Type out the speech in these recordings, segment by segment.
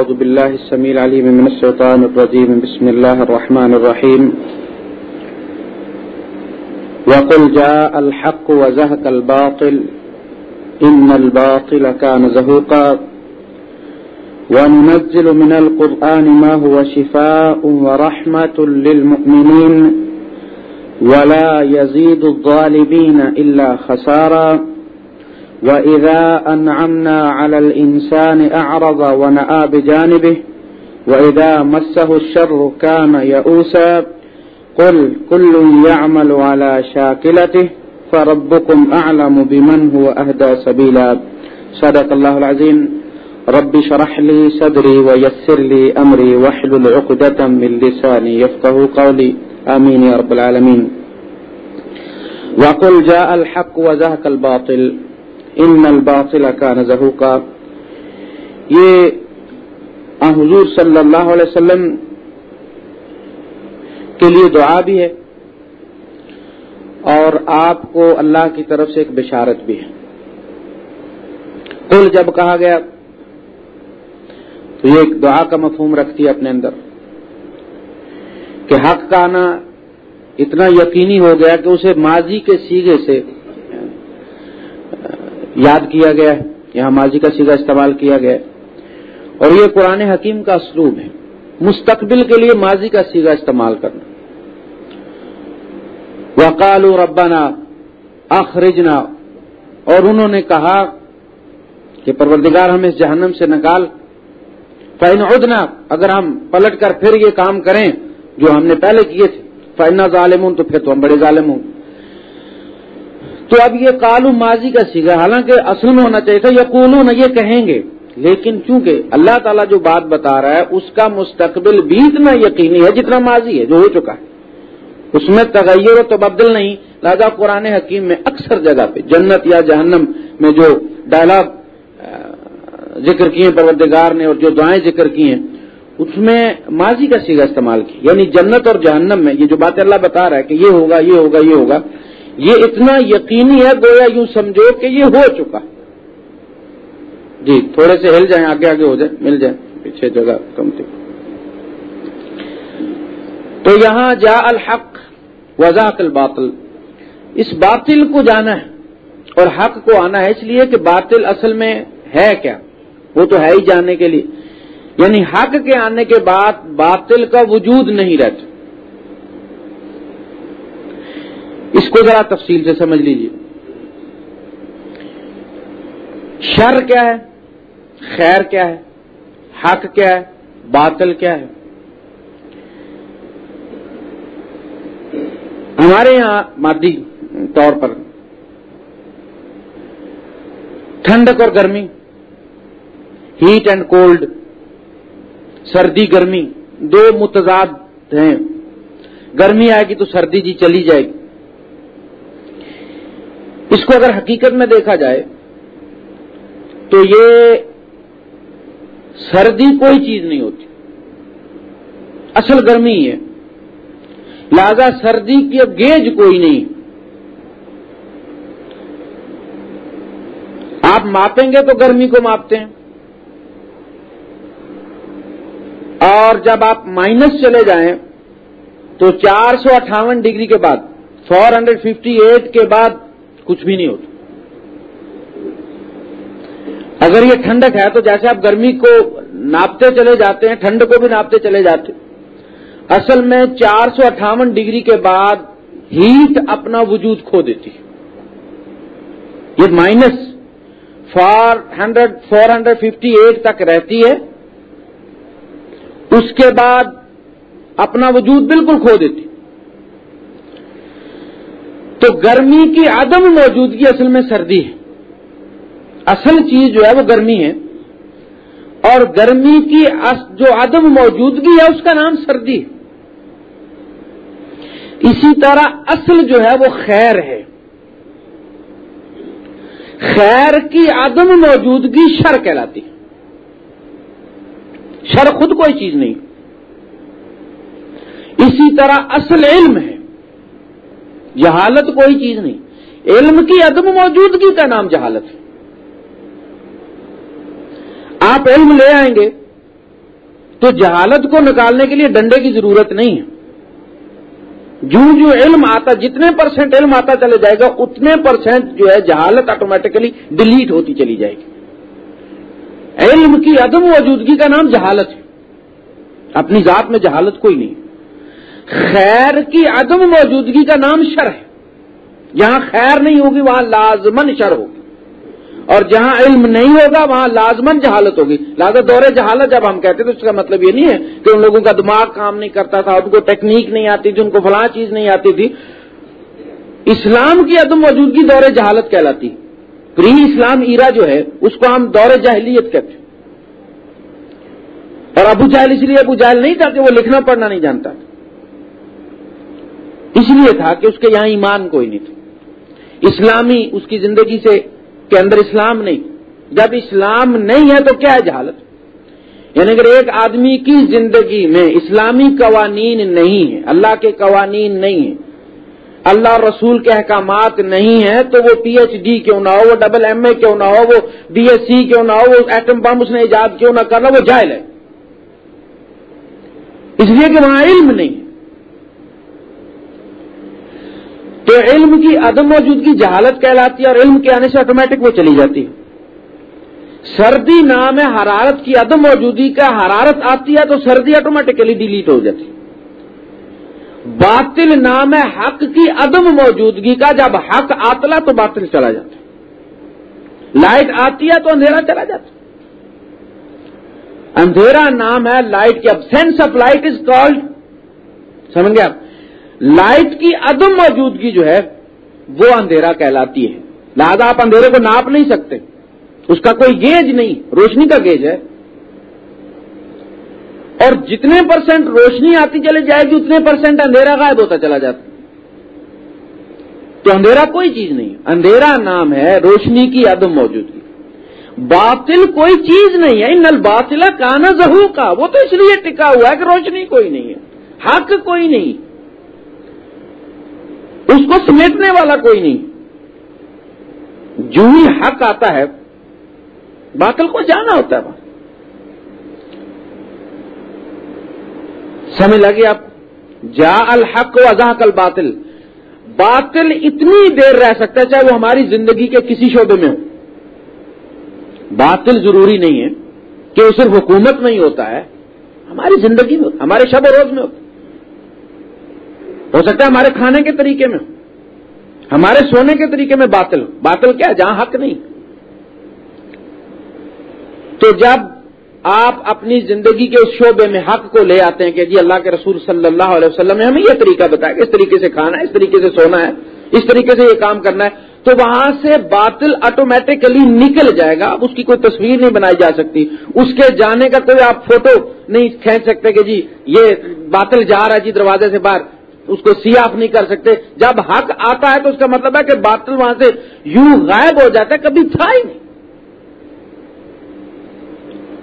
أعوذ بالله السميع العليم من الشيطان الرجيم. بسم الله الرحمن الرحيم. وقل جاء الحق وزهق الباطل. إن الباطل كان زهوقا. وننزل من القرآن ما هو شفاء ورحمة للمؤمنين. ولا يزيد الظالمين إلا خسارا. وإذا أنعمنا على الإنسان أعرض ونأى بجانبه وإذا مسه الشر كان يئوسا قل كل يعمل على شاكلته فربكم أعلم بمن هو أهدى سبيلا صدق الله العظيم. رب شرح لي صدري ويسر لي أمري واحلل عقدة من لساني يفقه قولي. آمين يا رب العالمين. وقل جاء الحق وزهق الباطل. ان الباطل کا نظہ کا یہ حضور صلی اللہ علیہ وسلم کے لیے دعا بھی ہے اور آپ کو اللہ کی طرف سے ایک بشارت بھی ہے۔ کل جب کہا گیا تو یہ ایک دعا کا مفہوم رکھتی ہے اپنے اندر کہ حق کا آنا اتنا یقینی ہو گیا کہ اسے ماضی کے سیگے سے یاد کیا گیا ہے، یہاں ماضی کا سیگا استعمال کیا گیا ہے۔ اور یہ قرآن حکیم کا اسلوب ہے۔ مستقبل کے لیے ماضی کا سیگا استعمال کرنا۔ وقال ربنا اخرجنا۔ اور انہوں نے کہا کہ پروردگار ہمیں اس جہنم سے نکال۔ فائن ادنا اگر ہم پلٹ کر پھر یہ کام کریں جو ہم نے پہلے کیے تھے۔ فائنا ظالم ہوں تو پھر تو ہم بڑے ظالم ہوں۔ تو اب یہ کالو ماضی کا سیگا حالانکہ اصل میں ہونا چاہیے تھا، یقولون یہ کہیں گے۔ لیکن چونکہ اللہ تعالیٰ جو بات بتا رہا ہے، اس کا مستقبل بھی اتنا یقینی ہے جتنا ماضی ہے، جو ہو چکا ہے۔ اس میں تغیر و تبدل نہیں۔ لہٰذا قرآن حکیم میں اکثر جگہ پہ، جنت یا جہنم میں جو ڈائلاگ ذکر کیے پروردگار نے اور جو دعائیں ذکر کی ہیں، اس میں ماضی کا سیگا استعمال کی یعنی جنت اور جہنم میں، یہ جو بات اللہ بتا رہا ہے کہ یہ ہوگا یہ ہوگا یہ ہوگا یہ اتنا یقینی ہے گویا یوں سمجھو کہ یہ ہو چکا۔ جی تھوڑے سے ہل جائیں، آگے آگے ہو جائیں، مل جائیں، پیچھے جگہ کم تھی۔ تو یہاں جا الحق وزاق الباطل۔ اس باطل کو جانا ہے اور حق کو آنا ہے، اس لیے کہ باطل اصل میں ہے کیا؟ وہ تو ہے ہی جاننے کے لیے۔ یعنی حق کے آنے کے بعد باطل کا وجود نہیں رہتا۔ اس کو ذرا تفصیل سے سمجھ لیجیے شر کیا ہے؟ خیر کیا ہے؟ حق کیا ہے؟ باطل کیا ہے؟ ہمارے یہاں مادی طور پر ٹھنڈک اور گرمی، ہیٹ اینڈ کولڈ، سردی، گرمی، دو متضاد ہیں۔ گرمی آئے گی تو سردی جی چلی جائے گی۔ اس کو اگر حقیقت میں دیکھا جائے تو یہ سردی کوئی چیز نہیں ہوتی۔ اصل گرمی ہے لہذا سردی کی اب گیج کوئی نہیں۔ آپ ماپیں گے تو گرمی کو ماپتے ہیں۔ اور جب آپ مائنس چلے جائیں تو چار سو اٹھاون ڈگری کے بعد فور ہنڈریڈ ففٹی ایٹ کے بعد کچھ بھی نہیں ہوتا۔ اگر یہ ٹھنڈک ہے تو جیسے آپ گرمی کو ناپتے چلے جاتے ہیں، ٹھنڈ کو بھی ناپتے چلے جاتے اصل میں چار سو اٹھاون ڈگری کے بعد ہیٹ اپنا وجود کھو دیتی یہ minus four hundred four hundred fifty eight تک رہتی ہے۔ اس کے بعد اپنا وجود بالکل کھو دیتی۔ تو گرمی کی عدم موجودگی اصل میں سردی ہے۔ اصل چیز جو ہے وہ گرمی ہے۔ اور گرمی کی جو عدم موجودگی ہے، اس کا نام سردی ہے۔ اسی طرح اصل جو ہے وہ خیر ہے۔ خیر کی عدم موجودگی شر کہلاتی ہے۔ شر خود کوئی چیز نہیں۔ اسی طرح اصل علم ہے۔ جہالت کوئی چیز نہیں۔ علم کی عدم موجودگی کا نام جہالت ہے۔ آپ علم لے آئیں گے تو جہالت کو نکالنے کے لیے ڈنڈے کی ضرورت نہیں ہے۔ جو جو علم آتا، جتنے پرسینٹ علم آتا چلے جائے گا، اتنے پرسینٹ جو ہے جہالت آٹومیٹکلی ڈیلیٹ ہوتی چلی جائے گی۔ علم کی عدم موجودگی کا نام جہالت ہے۔ اپنی ذات میں جہالت کوئی نہیں۔ خیر کی عدم موجودگی کا نام شر ہے۔ جہاں خیر نہیں ہوگی، وہاں لازمن شر ہوگی۔ اور جہاں علم نہیں ہوگا، وہاں لازمن جہالت ہوگی۔ لہٰذا دور جہالت، جب ہم کہتے تو اس کا مطلب یہ نہیں ہے کہ ان لوگوں کا دماغ کام نہیں کرتا تھا، ان کو ٹیکنیک نہیں آتی تھی، ان کو فلاں چیز نہیں آتی تھی۔ اسلام کی عدم موجودگی دور جہالت کہلاتی۔ پری اسلام ایرا جو ہے، اس کو ہم دور جہلیت کہتے ہیں۔ اور ابو جہل اس لیے، ابو جہل نہیں تھا کہ وہ لکھنا پڑھنا نہیں جانتا اس لیے تھا کہ اس کے یہاں ایمان کوئی نہیں تھا۔ اسلامی اس کی زندگی سے کے اندر اسلام نہیں۔ جب اسلام نہیں ہے تو کیا ہے جہالت؟ یعنی اگر ایک آدمی کی زندگی میں اسلامی قوانین نہیں ہے اللہ کے قوانین نہیں ہیں، اللہ رسول کے احکامات نہیں ہیں، تو وہ پی ایچ ڈی کیوں نہ ہو، وہ ڈبل ایم اے کیوں نہ ہو، وہ بی ایس سی کیوں نہ ہو، وہ ایٹم بم اس نے ایجاد کیوں نہ کرنا وہ جائل ہے۔ اس لیے کہ وہاں علم نہیں۔ تو علم کی عدم موجودگی جہالت کہلاتی ہے اور علم کے آنے سے آٹومیٹک وہ چلی جاتی ہے۔ سردی نام ہے حرارت کی عدم موجودگی کا حرارت آتی ہے تو سردی آٹومیٹکلی ڈیلیٹ ہو جاتی باطل نام ہے حق کی عدم موجودگی کا جب حق آتلا تو باطل چلا جاتا لائٹ آتی ہے تو اندھیرا چلا جاتا اندھیرا نام ہے لائٹ کی اب sense of light is called. سمجھ گیا لائٹ کی عدم موجودگی جو ہے، وہ اندھیرا کہلاتی ہے۔ لہذا آپ اندھیرے کو ناپ نہیں سکتے۔ اس کا کوئی گیج نہیں، روشنی کا گیج ہے۔ اور جتنے پرسینٹ روشنی آتی چلی جائے گی، اتنے پرسینٹ اندھیرا غائب ہوتا چلا جاتا۔ تو اندھیرا کوئی چیز نہیں۔ اندھیرا نام ہے روشنی کی عدم موجودگی۔ باطل کوئی چیز نہیں ہے۔ نل باطلا کانا زہو کا وہ تو اس لیے ٹکا ہوا ہے کہ روشنی کوئی نہیں ہے۔ حق کوئی نہیں۔ اس کو سمیٹنے والا کوئی نہیں۔ جو ہی حق آتا ہے، باطل کو جانا ہوتا ہے۔ سمجھ لگے آپ؟ جا الحق و ازاق الباطل۔ باطل اتنی دیر رہ سکتا ہے چاہے وہ ہماری زندگی کے کسی شعبے میں ہو۔ باطل ضروری نہیں ہے کہ وہ صرف حکومت میں ہی ہوتا ہے، ہماری زندگی میں ہمارے شب و روز میں ہوتا ہو سکتا ہے ہمارے کھانے کے طریقے میں ہمارے سونے کے طریقے میں باطل باطل کیا جہاں حق نہیں۔ تو جب آپ اپنی زندگی کے اس شعبے میں حق کو لے آتے ہیں کہ جی اللہ کے رسول صلی اللہ علیہ وسلم نے ہمیں یہ طریقہ بتایا کہ اس طریقے سے کھانا ہے، اس طریقے سے سونا ہے، اس طریقے سے یہ کام کرنا ہے، تو وہاں سے باطل آٹومیٹکلی نکل جائے گا۔ اب اس کی کوئی تصویر نہیں بنائی جا سکتی۔ اس کے جانے کا کوئی آپ فوٹو نہیں کھینچ سکتے کہ جی یہ باطل جا رہا ہے جی دروازے سے باہر۔ اس کو سیاف نہیں کر سکتے۔ جب حق آتا ہے تو اس کا مطلب ہے کہ باطل وہاں سے یوں غائب ہو جاتا ہے، کبھی تھا ہی نہیں۔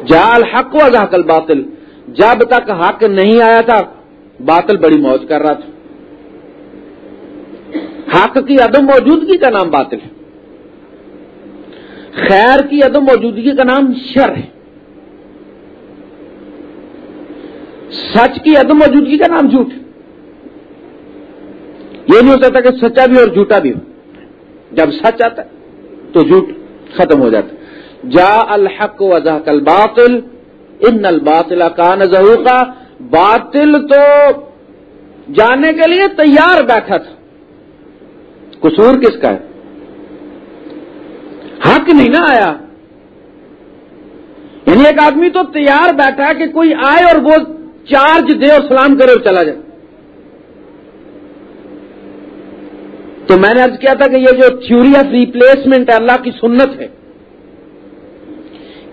جال حق و ازاقل باطل جب تک حق نہیں آیا تھا، باطل بڑی موج کر رہا تھا۔ حق کی عدم موجودگی کا نام باطل ہے۔ خیر کی عدم موجودگی کا نام شر ہے۔ سچ کی عدم موجودگی کا نام جھوٹ ہے۔ یہ نہیں ہو سکتا کہ سچا بھی اور جھوٹا بھی ہو۔ جب سچ آتا تو جھوٹ ختم ہو جاتا جا الحق وضاح کل باطل ان الباطل کا نظر کا باطل تو جانے کے لیے تیار بیٹھا تھا۔ قصور کس کا ہے؟ حق نہیں نہ آیا۔ یعنی ایک آدمی تو تیار بیٹھا کہ کوئی آئے اور وہ چارج دے اور سلام کرے اور چلا جائے۔ تو میں نے ارض کیا تھا کہ یہ جو تھیوری آف ریپلیسمنٹ ہے، اللہ کی سنت ہے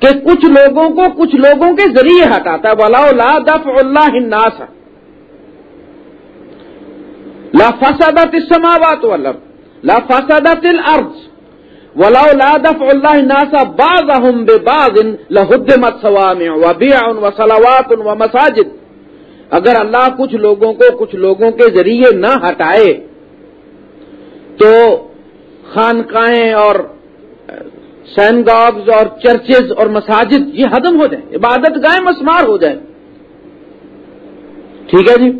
کہ کچھ لوگوں کو کچھ لوگوں کے ذریعے ہٹاتا ہے۔ ولا لا دف اللہ ناس لا فسادہ تسماوات والارض لا فسادہ الارض ولا لا دف اللہ ناسا باز اہم بے باز ان لہدمت سوام و و سلاوات و مساجد اگر اللہ کچھ لوگوں کو کچھ لوگوں کے ذریعے نہ ہٹائے تو خانقاہیں اور سینگاگز اور چرچز اور مساجد یہ ختم ہو جائیں، عبادت گائے مسمار ہو جائے ٹھیک ہے جی؟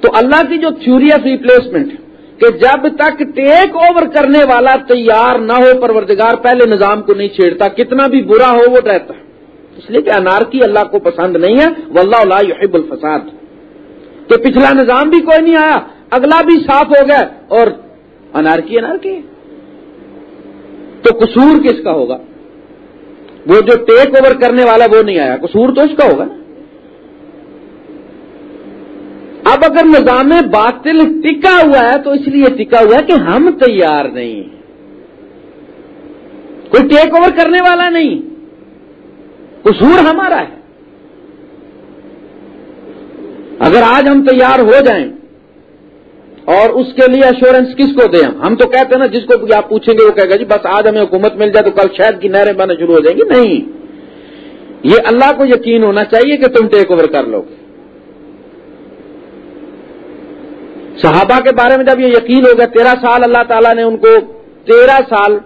تو اللہ کی جو تھیوری آف ریپلیسمنٹ کہ جب تک ٹیک اوور کرنے والا تیار نہ ہو، پروردگار پہلے نظام کو نہیں چھیڑتا، کتنا بھی برا ہو وہ رہتا۔ ہے اس لیے کہ انارکی اللہ کو پسند نہیں ہے، واللہ اللہ یحب الفساد۔ کہ پچھلا نظام بھی کوئی نہیں آیا۔ اگلا بھی صاف ہو گیا اور انارکی انارکی تو قصور کس کا ہوگا؟ وہ جو ٹیک اوور کرنے والا وہ نہیں آیا۔ قصور تو اس کا ہوگا۔ نا اب اگر نظام باطل ٹکا ہوا ہے تو اس لیے ٹکا ہوا ہے کہ ہم تیار نہیں کوئی ٹیک اوور کرنے والا نہیں۔ قصور ہمارا ہے۔ اگر آج ہم تیار ہو جائیں اور اس کے لیے ایشورنس کس کو دیں ہم؟ تو کہتے ہیں نا، جس کو آپ پوچھیں گے وہ کہے گا جی بس آج ہمیں حکومت مل جائے تو کل شہد کی نہریں بننا شروع ہو جائیں گی۔ نہیں۔ یہ اللہ کو یقین ہونا چاہیے کہ تم ٹیک اوور کر لو گے۔ صحابہ کے بارے میں جب یہ یقین ہو گیا، تیرہ سال اللہ تعالیٰ نے ان کو تیرہ سال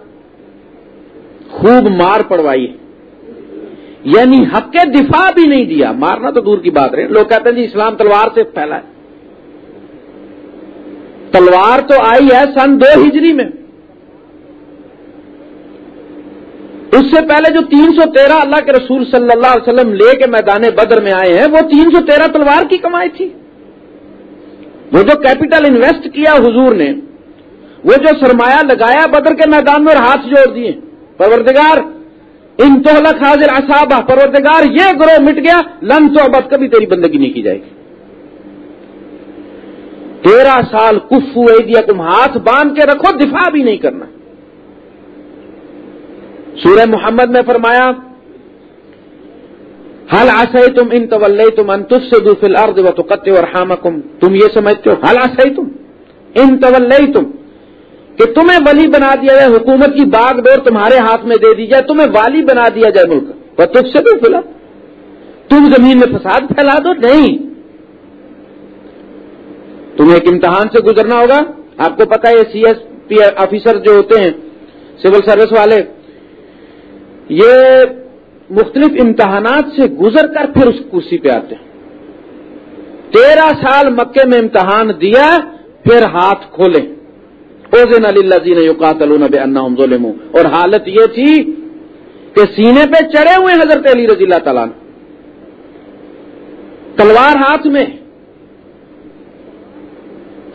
خوب مار پڑوائی یعنی حق کے دفاع بھی نہیں دیا۔ مارنا تو دور کی بات رہے لوگ کہتے ہیں جی اسلام تلوار سے پھیلا ہے۔ تلوار تو آئی ہے سن دو ہجری میں۔ اس سے پہلے جو تین سو تیرہ اللہ کے رسول صلی اللہ علیہ وسلم لے کے میدان بدر میں آئے ہیں، وہ تین سو تیرہ تلوار کی کمائی تھی۔ وہ جو کیپٹل انویسٹ کیا حضور نے، وہ جو سرمایہ لگایا بدر کے میدان میں اور ہاتھ جوڑ دیے۔ پروردگار، ان تو حاضر اصابہ پروردگار، یہ گروہ مٹ گیا، لن تو کبھی تیری بندگی نہیں کی جائے گی۔ تیرہ سال کف ہوئے دیا تم ہاتھ باندھ کے رکھو، دفاع بھی نہیں کرنا۔ سورہ محمد میں فرمایا حل آسائی تم ان طول تم انتف سے دوفل ارد و تو قطع اور تم یہ سمجھتے ہو حل آسائی تم ان طول تم کہ تمہیں ولی بنا دیا جائے، حکومت کی باغ ڈور تمہارے ہاتھ میں دے دی جائے، تمہیں والی بنا دیا جائے ملک۔ وہ تف سے بھی تم زمین میں فساد پھیلا دو، نہیں۔ تمہیں ایک امتحان سے گزرنا ہوگا۔ آپ کو پتا ہے سی ایس پی آفیسر جو ہوتے ہیں سول سروس والے، یہ مختلف امتحانات سے گزر کر پھر اس کرسی پہ آتے ہیں۔ تیرہ سال مکے میں امتحان دیا، پھر ہاتھ کھولے اوزین علی اللہ یوکات ظلم اور حالت یہ تھی کہ سینے پہ چڑھے ہوئے حضرت علی رضی اللہ تعالیٰ تلوار ہاتھ میں۔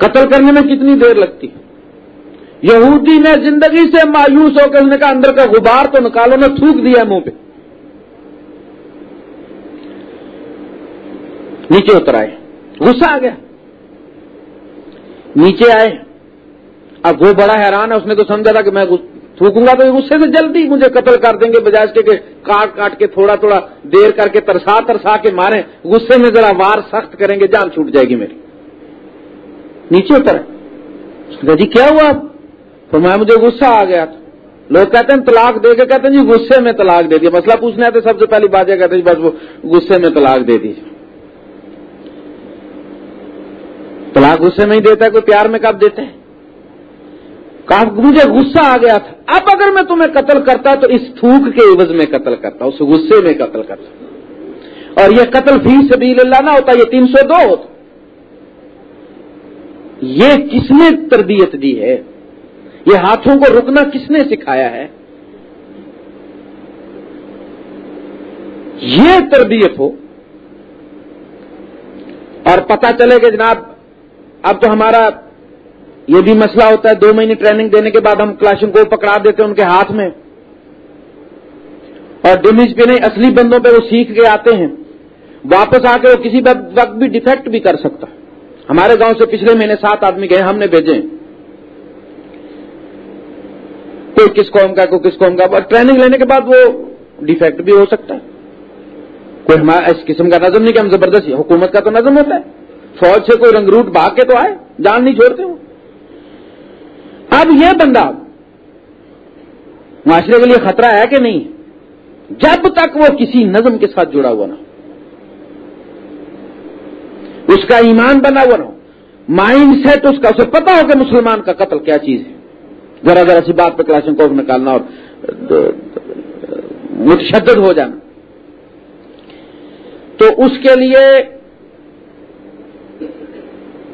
قتل کرنے میں کتنی دیر لگتی؟ یہودی نے زندگی سے مایوس ہو کے اس نے کہا، اندر کا غبار تو نکالو نے تھوک دیا منہ پہ۔ نیچے اتر آئے۔ غصہ آ گیا۔ نیچے آئے۔ اب وہ بڑا حیران ہے، اس نے تو سمجھا تھا کہ میں تھوکوں گا تو غصے سے جلدی مجھے قتل کر دیں گے، بجائے کے کہ کاٹ کاٹ کے تھوڑا تھوڑا دیر کر کے ترسا ترسا کے مارے غصے میں ذرا وار سخت کریں گے، جان چھوٹ جائے گی میری۔ نیچے اتر۔ جی کیا ہوا؟ تو میں، مجھے غصہ آ گیا تھا۔ لوگ کہتے ہیں، طلاق دے کے کہتے ہیں جی غصے میں طلاق دے دیا مسئلہ پوچھنے آتے سب سے پہلی بات یہ کہتے ہیں جی بس وہ غصے میں طلاق دے دیجیے طلاق غصے میں ہی دیتا ہے، کوئی پیار میں کب دیتے ہیں مجھے غصہ آ گیا تھا۔ اب اگر میں تمہیں قتل کرتا تو اس تھوک کے عوض میں قتل کرتا، اس غصے میں قتل کرتا۔ اور یہ قتل فی سبیل اللہ نہ ہوتا، یہ تین سو دو ہوتا۔ یہ کس نے تربیت دی ہے؟ یہ ہاتھوں کو رکنا کس نے سکھایا ہے؟ یہ تربیت ہو۔ اور پتہ چلے کہ جناب، اب تو ہمارا یہ بھی مسئلہ ہوتا ہے، دو مہینے ٹریننگ دینے کے بعد ہم کلاشن کو پکڑا دیتے ہیں ان کے ہاتھ میں۔ اور ڈیمیج پہ نہیں، اصلی بندوں پہ وہ سیکھ کے آتے ہیں۔ واپس آ کے وہ کسی وقت بھی ڈیفیکٹ بھی کر سکتا۔ ہمارے گاؤں سے پچھلے مہینے سات آدمی گئے، ہم نے بھیجے۔ کوئی کس قوم کا، کوئی کس قوم کا۔ ٹریننگ لینے کے بعد وہ ڈیفیکٹ بھی ہو سکتا ہے۔ کوئی ہمارا اس قسم کا نظم نہیں کہ ہم زبردست حکومت کا تو نظم ہوتا ہے۔ فوج سے کوئی رنگ روٹ بھاگ کے تو آئے، جان نہیں چھوڑتے وہ۔ اب یہ بندہ معاشرے کے لیے خطرہ ہے کہ نہیں؟ جب تک وہ کسی نظم کے ساتھ جڑا ہوا نہ اس کا ایمان بنا ہوا نہ مائنڈ سیٹ اس کا، اسے پتا ہو کہ مسلمان کا قتل کیا چیز ہے۔ ذرا ذرا سی بات پہ کلاشن کو نکالنا اور متشدد ہو جانا۔ تو اس کے لیے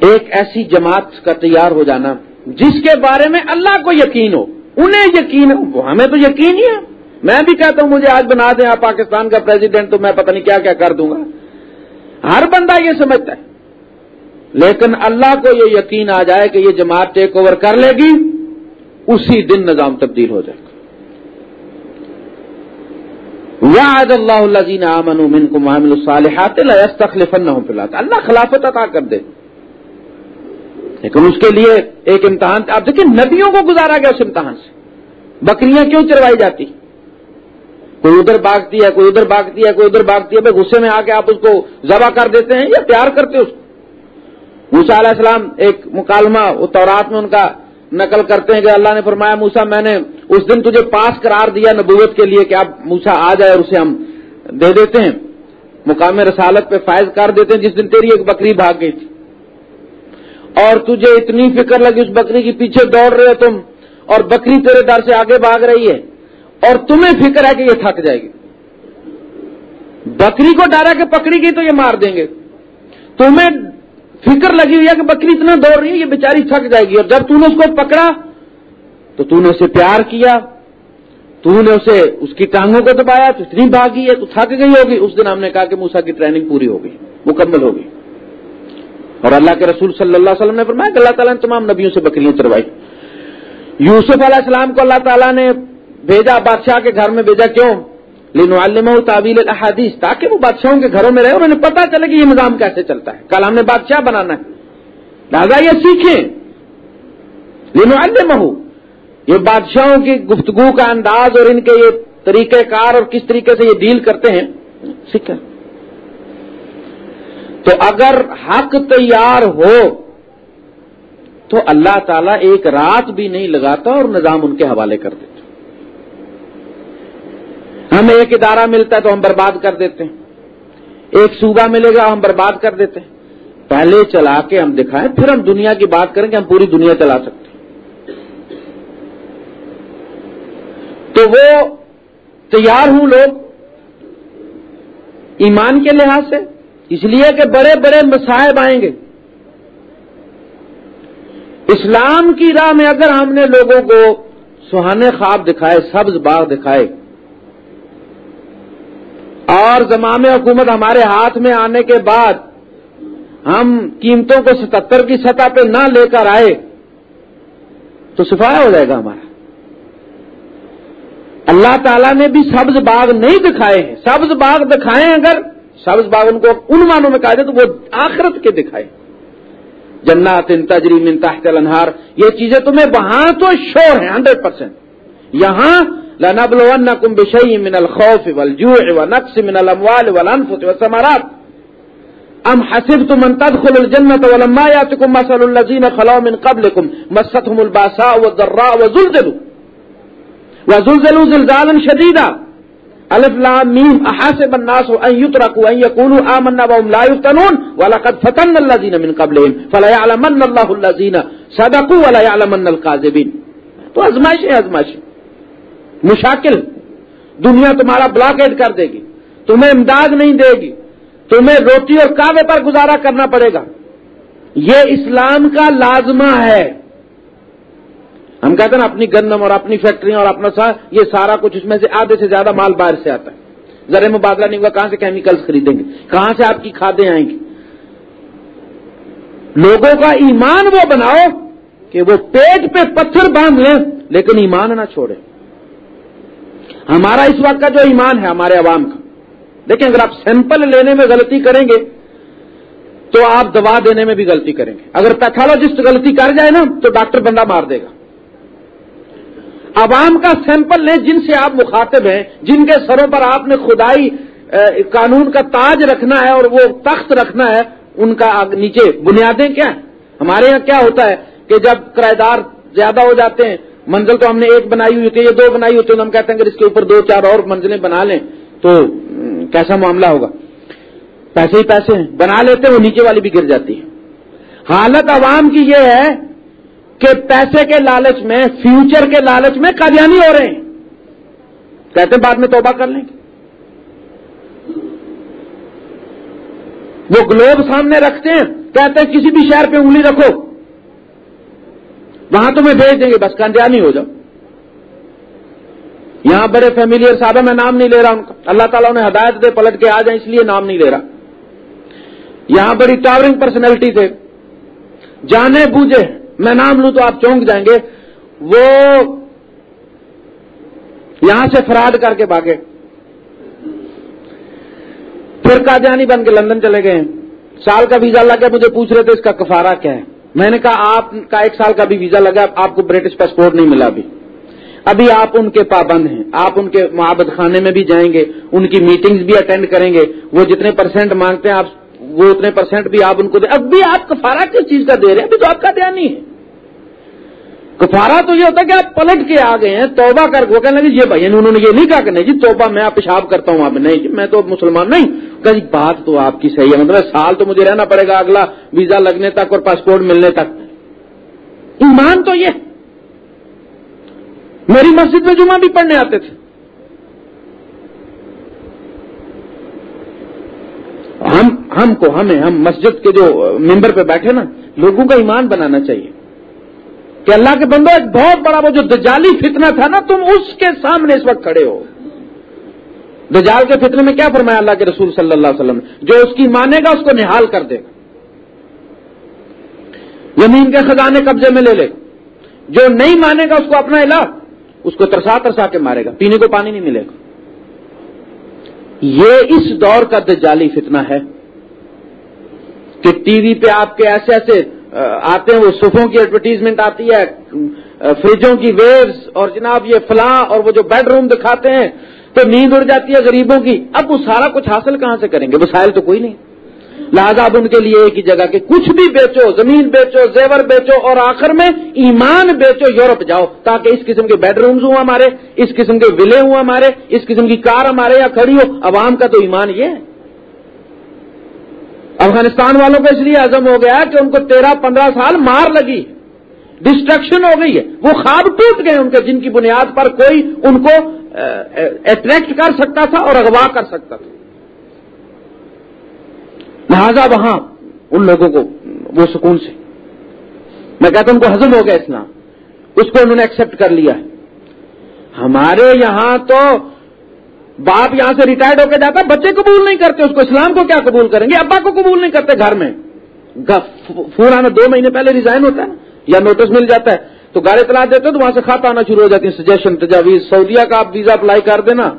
ایک ایسی جماعت کا تیار ہو جانا جس کے بارے میں اللہ کو یقین ہو۔ انہیں یقین ہو۔ ہمیں تو یقین ہی ہے۔ میں بھی کہتا ہوں، مجھے آج بنا دیں آپ پاکستان کا پریزیڈنٹ تو میں پتہ نہیں کیا کیا کر دوں گا۔ ہر بندہ یہ سمجھتا ہے۔ لیکن اللہ کو یہ یقین آ جائے کہ یہ جماعت ٹیک اوور کر لے گی، اسی دن نظام تبدیل ہو جائے گا۔ وعد اللہ اللہ جین امن امن کو محمد الصالحات تخلیفن اللہ خلافت عطا کر دے۔ لیکن اس کے لیے ایک امتحان آپ دیکھیں ندیوں کو گزارا گیا اس امتحان سے۔ بکریاں کیوں چروائی جاتی؟ کوئی ادھر باغتی ہے، کوئی ادھر باغتی ہے، کوئی ادھر باغتی ہے، بھائی غصے میں آ کے آپ اس کو ذبح کر دیتے ہیں یا پیار کرتے اس کو۔ موسا علیہ السلام ایک مکالمہ تورات میں ان کا نقل کرتے ہیں کہ اللہ نے فرمایا موسا میں نے اس دن تجھے پاس قرار دیا نبوت کے لیے کہ آپ موسا آ جائے اور اسے ہم دے دیتے ہیں۔ مقام رسالت پہ فائز کر دیتے ہیں جس دن تیری ایک بکری بھاگ گئی تھی۔ اور تجھے اتنی فکر لگی اس بکری کے پیچھے دوڑ رہے ہو تم، اور بکری تیرے ڈر سے آگے بھاگ رہی ہے، اور تمہیں فکر ہے کہ یہ تھک جائے گی۔ بکری کو ڈرا کے پکڑی گئی تو یہ مار دیں گے۔ تمہیں فکر لگی ہوئی ہے کہ بکری اتنا دوڑ رہی ہے، یہ بیچاری تھک جائے گی۔ اور جب تم نے اس کو پکڑا، تو تم نے اسے پیار کیا، تو نے اسے اس کی ٹانگوں کو دبایا، تو اتنی بھاگی ہے، تو تھک گئی ہوگی۔ اس دن ہم نے کہا کہ موسا کی ٹریننگ پوری ہوگی مکمل ہوگی اور اللہ کے رسول صلی اللہ علیہ وسلم نے فرمایا کہ اللہ تعالیٰ نے تمام نبیوں سے بکریاں چروائی یوسف علیہ السلام کو اللہ تعالیٰ نے بھیجا، بادشاہ کے گھر میں بھیجا، کیوں؟ لینو علم تعویل الحادیث تاکہ وہ بادشاہوں کے گھروں میں رہے انہوں نے پتا چلے کہ یہ نظام کیسے چلتا ہے۔ کل ہم نے بادشاہ بنانا ہے۔ لہٰذا یہ سیکھیں۔ لینو علم یہ بادشاہوں کی گفتگو کا انداز اور ان کے یہ طریقہ کار اور کس طریقے سے یہ ڈیل کرتے ہیں۔ سیکھیں۔ تو اگر حق تیار ہو، تو اللہ تعالیٰ ایک رات بھی نہیں لگاتا اور نظام ان کے حوالے کر دیتا ہمیں ایک ادارہ ملتا ہے تو ہم برباد کر دیتے ہیں۔ ایک صوبہ ملے گا، ہم برباد کر دیتے ہیں۔ پہلے چلا کے ہم دکھائیں، پھر ہم دنیا کی بات کریں کہ ہم پوری دنیا چلا سکتے ہیں۔ تو وہ تیار ہوں لوگ ایمان کے لحاظ سے۔ اس لیے کہ بڑے بڑے مسائب آئیں گے۔ اسلام کی راہ میں اگر ہم نے لوگوں کو سہانے خواب دکھائے، سبز باغ دکھائے اور زمام حکومت ہمارے ہاتھ میں آنے کے بعد ہم قیمتوں کو ستر کی سطح پہ نہ لے کر آئے تو سفایا ہو جائے گا ہمارا۔ اللہ تعالیٰ نے بھی سبز باغ نہیں دکھائے ہیں۔ سبز باغ دکھائے اگر سبز باغ ان کو ان مانوں میں کہا جائے تو وہ آخرت کے دکھائے۔ جنات ان تجریم ان تحت الانہار، یہ چیزیں تمہیں وہاں تو شور ہیں ہنڈریڈ پرسینٹ یہاں لنبلونکم بشیء من الخوف والجوع ونقص من الاموال والانفس والثمرات. ام حسبتم ان تدخلوا الجنة ولما ياتكم مثل الذين خلوا من قبلكم مستهم الباساء والضراء وزلزلوا. وزلزلوا زلزالا شديدا. الف لام میم احاسب الناس ان يتركوا ان يقولوا آمنا وهم لا يفتنون. ولقد فتن الذين من قبلهم. فلا يعلمن الله الذين صدقوا ولا يعلمن الكاذبين. تو ازمائش ہے ازمائش ہے۔ مشاکل دنیا تمہارا بلاکیٹ کر دے گی تمہیں امداد نہیں دے گی تمہیں روٹی اور کاوے پر گزارا کرنا پڑے گا یہ اسلام کا لازمہ ہے ہم کہتے ہیں نا، اپنی گندم اور اپنی فیکٹریاں اور اپنا سا، یہ سارا کچھ اس میں سے آدھے سے زیادہ مال باہر سے آتا ہے۔ ذرے مبادلہ نہیں ہوگا، کہاں سے کیمیکلز خریدیں گے؟ کہاں سے آپ کی کھادیں آئیں گی؟ لوگوں کا ایمان وہ بناؤ کہ وہ پیٹ پہ پتھر باندھ لیں، لیکن ایمان نہ چھوڑیں۔ ہمارا اس وقت کا جو ایمان ہے، ہمارے عوام کا۔ دیکھیں اگر آپ سیمپل لینے میں غلطی کریں گے، تو آپ دوا دینے میں بھی غلطی کریں گے۔ اگر پیتھولوجسٹ غلطی کر جائے نا، تو ڈاکٹر بندہ مار دے گا۔ عوام کا سیمپل لیں، جن سے آپ مخاطب ہیں، جن کے سروں پر آپ نے خدائی قانون کا تاج رکھنا ہے اور وہ تخت رکھنا ہے، ان کا نیچے بنیادیں کیا ہمارے یہاں کیا ہوتا ہے کہ جب کرایہ دار زیادہ ہو جاتے ہیں منزل تو ہم نے ایک بنائی ہوئی تھی یہ دو بنائی ہوئی تو ہم کہتے ہیں کہ اس کے اوپر دو چار اور منزلیں بنا لیں تو کیسا معاملہ ہوگا؟ پیسے ہی پیسے ہیں، بنا لیتے ہیں، وہ نیچے والی بھی گر جاتی ہے۔ حالت عوام کی یہ ہے کہ پیسے کے لالچ میں فیوچر کے لالچ میں قادیانی ہو رہے ہیں۔ کہتے ہیں بعد میں توبہ کر لیں۔ گے وہ گلوب سامنے رکھتے ہیں، کہتے ہیں کسی بھی شہر پہ انگلی رکھو۔ وہاں تمہیں بھیج دیں گے، بس نہیں ہو جاؤ۔ یہاں بڑے فیملیئر صاحب میں نام نہیں لے رہا ان کا۔ اللہ تعالیٰ نے ہدایت دے، پلٹ کے آ جائیں، اس لیے نام نہیں لے رہا۔ یہاں بڑی ٹاورنگ پرسنالٹی تھے۔ جانے بوجھے، میں نام لوں تو آپ چونک جائیں گے۔ وہ یہاں سے فراڈ کر کے بھاگے۔ پھر قادیانی بن کے لندن چلے گئے۔ سال کا ویزا لگا، مجھے پوچھ رہے تھے، اس کا کفارہ کیا ہے؟ میں نے کہا، آپ کا ایک سال کا بھی ویزا لگا، آپ کو برٹش پاسپورٹ نہیں ملا ابھی۔ ابھی آپ ان کے پابند ہیں۔ آپ ان کے محبت خانے میں بھی جائیں گے، ان کی میٹنگز بھی اٹینڈ کریں گے۔ وہ جتنے پرسینٹ مانگتے ہیں، آپ وہ اتنے پرسینٹ بھی آپ ان کو دیں اب بھی آپ کفارہ کس چیز کا دے رہے ہیں؟ ابھی تو آپ کا دیا نہیں ہے۔ کفارہ تو یہ ہوتا ہے کہ آپ پلٹ کے آ گئے ہیں، توبہ کر وہ کہنے لگے، یہ بھائی یعنی انہوں نے یہ نہیں کہا کہ نہیں جی توبہ میں پیشاب کرتا ہوں، آپ نہیں جی میں تو مسلمان نہیں۔ کہ بات تو آپ کی صحیح ہے مطلب سال تو مجھے رہنا پڑے گا، اگلا ویزا لگنے تک اور پاسپورٹ ملنے تک۔ ایمان تو یہ۔ میری مسجد میں جمعہ بھی پڑھنے آتے تھے۔ ہم ہم کو، ہمیں، ہم مسجد کے جو ممبر پہ بیٹھے نا، لوگوں کا ایمان بنانا چاہیے۔ کہ اللہ کے بندو، ایک بہت بڑا وہ جو دجالی فتنہ تھا نا، تم اس کے سامنے اس وقت کھڑے ہو۔ دجال کے فتنے میں کیا فرمایا اللہ کے رسول صلی اللہ علیہ وسلم؟ جو اس کی مانے گا اس کو نہال کر دے گا۔ زمین کے خزانے قبضے میں لے لے۔ جو نہیں مانے گا اس کو اپنا علاق اس کو ترسا ترسا کے مارے گا، پینے کو پانی نہیں ملے گا۔ یہ اس دور کا دجالی فتنہ ہے کہ ٹی وی پہ آپ کے ایسے ایسے آتے ہیں، وہ صفوں کی ایڈورٹیزمنٹ آتی ہے فریجوں کی ویوز اور جناب یہ فلاں اور وہ جو بیڈ روم دکھاتے ہیں تو نیند اڑ جاتی ہے غریبوں کی. اب وہ سارا کچھ حاصل کہاں سے کریں گے؟ وسائل تو کوئی نہیں. لہذا اب ان کے لیے ایک ہی جگہ کہ کچھ بھی بیچو، زمین بیچو، زیور بیچو اور آخر میں ایمان بیچو، یورپ جاؤ، تاکہ اس قسم کے بیڈ رومز ہوں ہمارے، اس قسم کے ولے ہوں ہمارے، اس قسم کی کار ہمارے یہاں کھڑی ہو، عوام کا تو ایمان یہ ہے۔ افغانستان والوں کو اس لیے عزم ہو گیا کہ ان کو تیرہ پندرہ سال مار لگی۔ ڈسٹرکشن ہو گئی ہے۔ وہ خواب ٹوٹ گئے ان کے، جن کی بنیاد پر کوئی ان کو اٹریکٹ کر سکتا تھا اور اغوا کر سکتا تھا۔ لہذا وہاں ان لوگوں کو وہ سکون سے۔ میں کہتا ہوں ان کو ہزم ہو گیا اسلام۔ اس کو انہوں نے ایکسپٹ کر لیا ہے۔ ہمارے یہاں تو باپ یہاں سے ریٹائرڈ ہو کے جاتا بچے قبول نہیں کرتے، اس کو اسلام کو کیا قبول کریں گے؟ ابا کو قبول نہیں کرتے گھر میں۔ فون آنا دو مہینے پہلے ریزائن ہوتا ہے یا نوٹس مل جاتا ہے۔ تو گاڑی اطلاع دیتے تو وہاں سے خط آنا شروع ہو جاتی ہے سجیشن تجاویز، سعودیہ کا آپ ویزا اپلائی کر دینا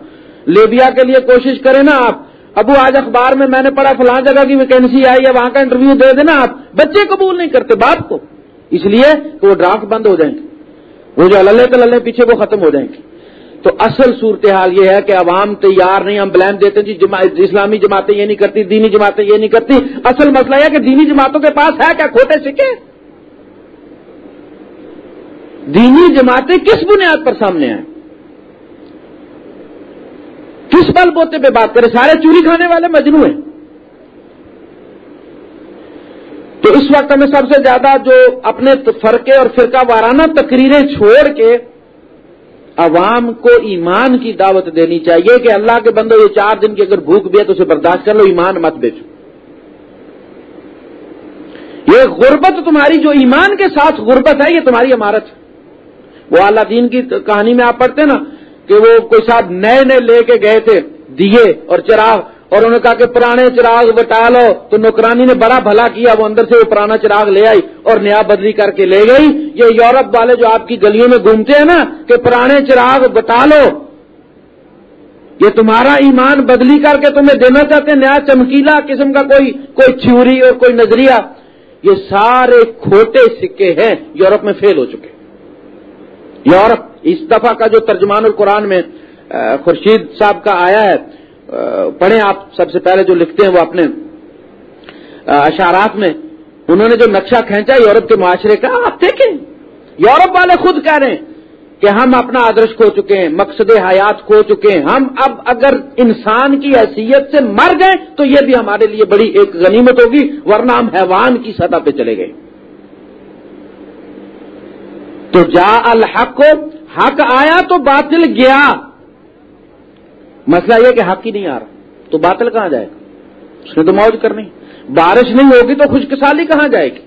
لیبیا کے لیے کوشش کریں نا آپ۔ ابو، آج اخبار میں میں نے پڑھا فلاں جگہ کی ویکینسی آئی ہے، وہاں کا انٹرویو دے دینا آپ۔ بچے قبول نہیں کرتے باپ کو۔ اس لیے کہ وہ ڈرافٹ بند ہو جائیں گے۔ وہ جو اللہ تلے پیچھے وہ ختم ہو جائیں گے۔ تو اصل صورتحال یہ ہے کہ عوام تیار نہیں، ہم بلیم دیتے جی اسلامی جماعتیں یہ نہیں کرتی، دینی جماعتیں یہ نہیں کرتی۔ اصل مسئلہ یہ کہ دینی جماعتوں کے پاس ہے کیا؟ کھوٹے سکے۔ دینی جماعتیں کس بنیاد پر سامنے آئیں؟ کس بل بوتے پہ بات کریں؟ سارے چوری کھانے والے مجنو ہیں۔ تو اس وقت ہمیں سب سے زیادہ جو اپنے فرقے اور فرقہ وارانہ تقریریں چھوڑ کے عوام کو ایمان کی دعوت دینی چاہیے کہ اللہ کے بندو یہ چار دن کی اگر بھوک بھی ہے تو اسے برداشت کر لو، ایمان مت بیچو۔ یہ غربت تمہاری جو ایمان کے ساتھ غربت ہے، یہ تمہاری عمارت ہے۔ وہ اللہ دین کی کہانی میں آپ پڑھتے نا کہ وہ کوئی صاحب نئے نئے لے کے گئے تھے دیے اور چراغ اور انہوں نے کہا کہ پرانے چراغ بٹا لو تو نوکرانی نے بڑا بھلا کیا وہ اندر سے وہ پرانا چراغ لے آئی اور نیا بدلی کر کے لے گئی یہ یورپ والے جو آپ کی گلیوں میں گھومتے ہیں نا کہ پرانے چراغ بٹا لو یہ تمہارا ایمان بدلی کر کے تمہیں دینا چاہتے ہیں، نیا چمکیلا قسم کا کوئی کوئی تھیوری اور کوئی نظریہ۔ یہ سارے کھوٹے سکے ہیں، یورپ میں فیل ہو چکے۔ یورپ، اس دفعہ کا جو ترجمان القرآن میں خورشید صاحب کا آیا ہے پڑھیں آپ سب سے پہلے جو لکھتے ہیں وہ اپنے اشارات میں۔ انہوں نے جو نقشہ کھینچا یورپ کے معاشرے کا، آپ دیکھیں، یورپ والے خود کہہ رہے ہیں کہ ہم اپنا آدرش کھو چکے ہیں، مقصد حیات کھو چکے ہیں۔ ہم اب اگر انسان کی حیثیت سے مر گئے، تو یہ بھی ہمارے لیے بڑی ایک غنیمت ہوگی، ورنہ ہم حیوان کی سطح پہ چلے گئے۔ تو جا الحق، حق آیا تو باطل گیا۔ مسئلہ یہ کہ حق ہی نہیں آ رہا۔ تو باطل کہاں جائے گا؟ اس نے تو موج کرنی۔ بارش نہیں ہوگی تو خوشک سالی کہاں جائے گی؟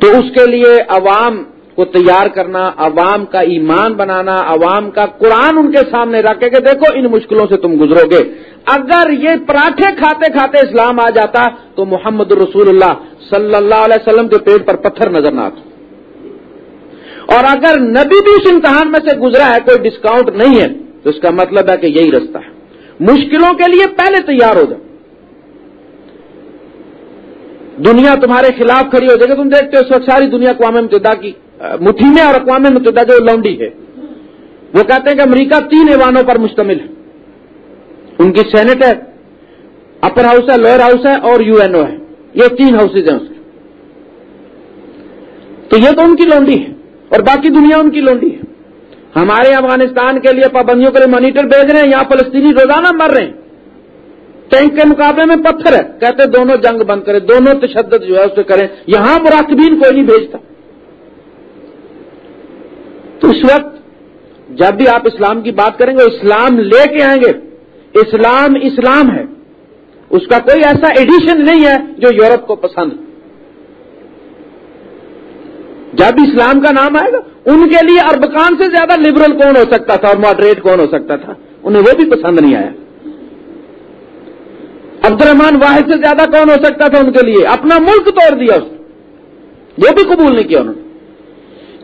تو اس کے لیے عوام کو تیار کرنا، عوام کا ایمان بنانا، عوام کا قرآن ان کے سامنے رکھے کہ دیکھو ان مشکلوں سے تم گزرو گے اگر یہ پراٹھے کھاتے کھاتے اسلام آ جاتا تو محمد رسول اللہ صلی اللہ علیہ وسلم کے پیٹ پر پتھر نظر نہ آتا۔ اور اگر نبی بھی اس امتحان میں سے گزرا ہے، کوئی ڈسکاؤنٹ نہیں ہے، تو اس کا مطلب ہے کہ یہی رستہ ہے۔ مشکلوں کے لیے پہلے تیار ہو جاؤ۔ دنیا تمہارے خلاف کھڑی ہو جائے گی۔ تم دیکھتے ہو اس وقت ساری دنیا اقوام متحدہ کی مٹھی میں اور اقوام متحدہ جو لونڈی ہے۔ وہ کہتے ہیں کہ امریکہ تین ایوانوں پر مشتمل ہے۔ ان کی سینٹ ہے، اپر ہاؤس ہے، لوئر ہاؤس ہے اور یو این او ہے۔ یہ تین ہاؤسز ہیں اس کے۔ تو یہ تو ان کی لونڈی ہے۔ اور باقی دنیا ان کی لونڈی ہے۔ ہمارے افغانستان کے لیے پابندیوں کے لیے مانیٹر بھیج رہے ہیں، یہاں فلسطینی روزانہ مر رہے ہیں۔ ٹینک کے مقابلے میں پتھر ہے۔ کہتے دونوں جنگ بند کریں، دونوں تشدد جو ہے اسے کریں۔ یہاں مراقبین کوئی نہیں بھیجتا۔ تو اس وقت جب بھی آپ اسلام کی بات کریں گے، اسلام لے کے آئیں گے۔ اسلام اسلام ہے۔ اس کا کوئی ایسا ایڈیشن نہیں ہے جو یورپ کو پسند۔ جب اسلام کا نام آئے گا، ان کے لیے اربکان سے زیادہ لبرل کون ہو سکتا تھا اور ماڈریٹ کون ہو سکتا تھا؟ انہیں وہ بھی پسند نہیں آیا۔ عبد الرحمان واحد سے زیادہ کون ہو سکتا تھا ان کے لیے؟ اپنا ملک توڑ دیا اس نے۔ وہ بھی قبول نہیں کیا انہوں نے۔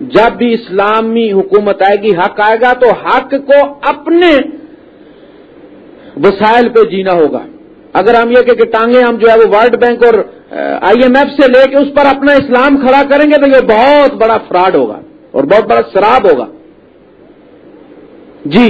جب بھی اسلامی حکومت آئے گی، حق آئے گا، تو حق کو اپنے وسائل پہ جینا ہوگا۔ اگر ہم یہ کہ ٹانگے ہم جو ہے وہ ورلڈ بینک اور آئی ایم ایف سے لے کے اس پر اپنا اسلام کھڑا کریں گے تو یہ بہت بڑا فراڈ ہوگا اور بہت بڑا شراب ہوگا۔ جی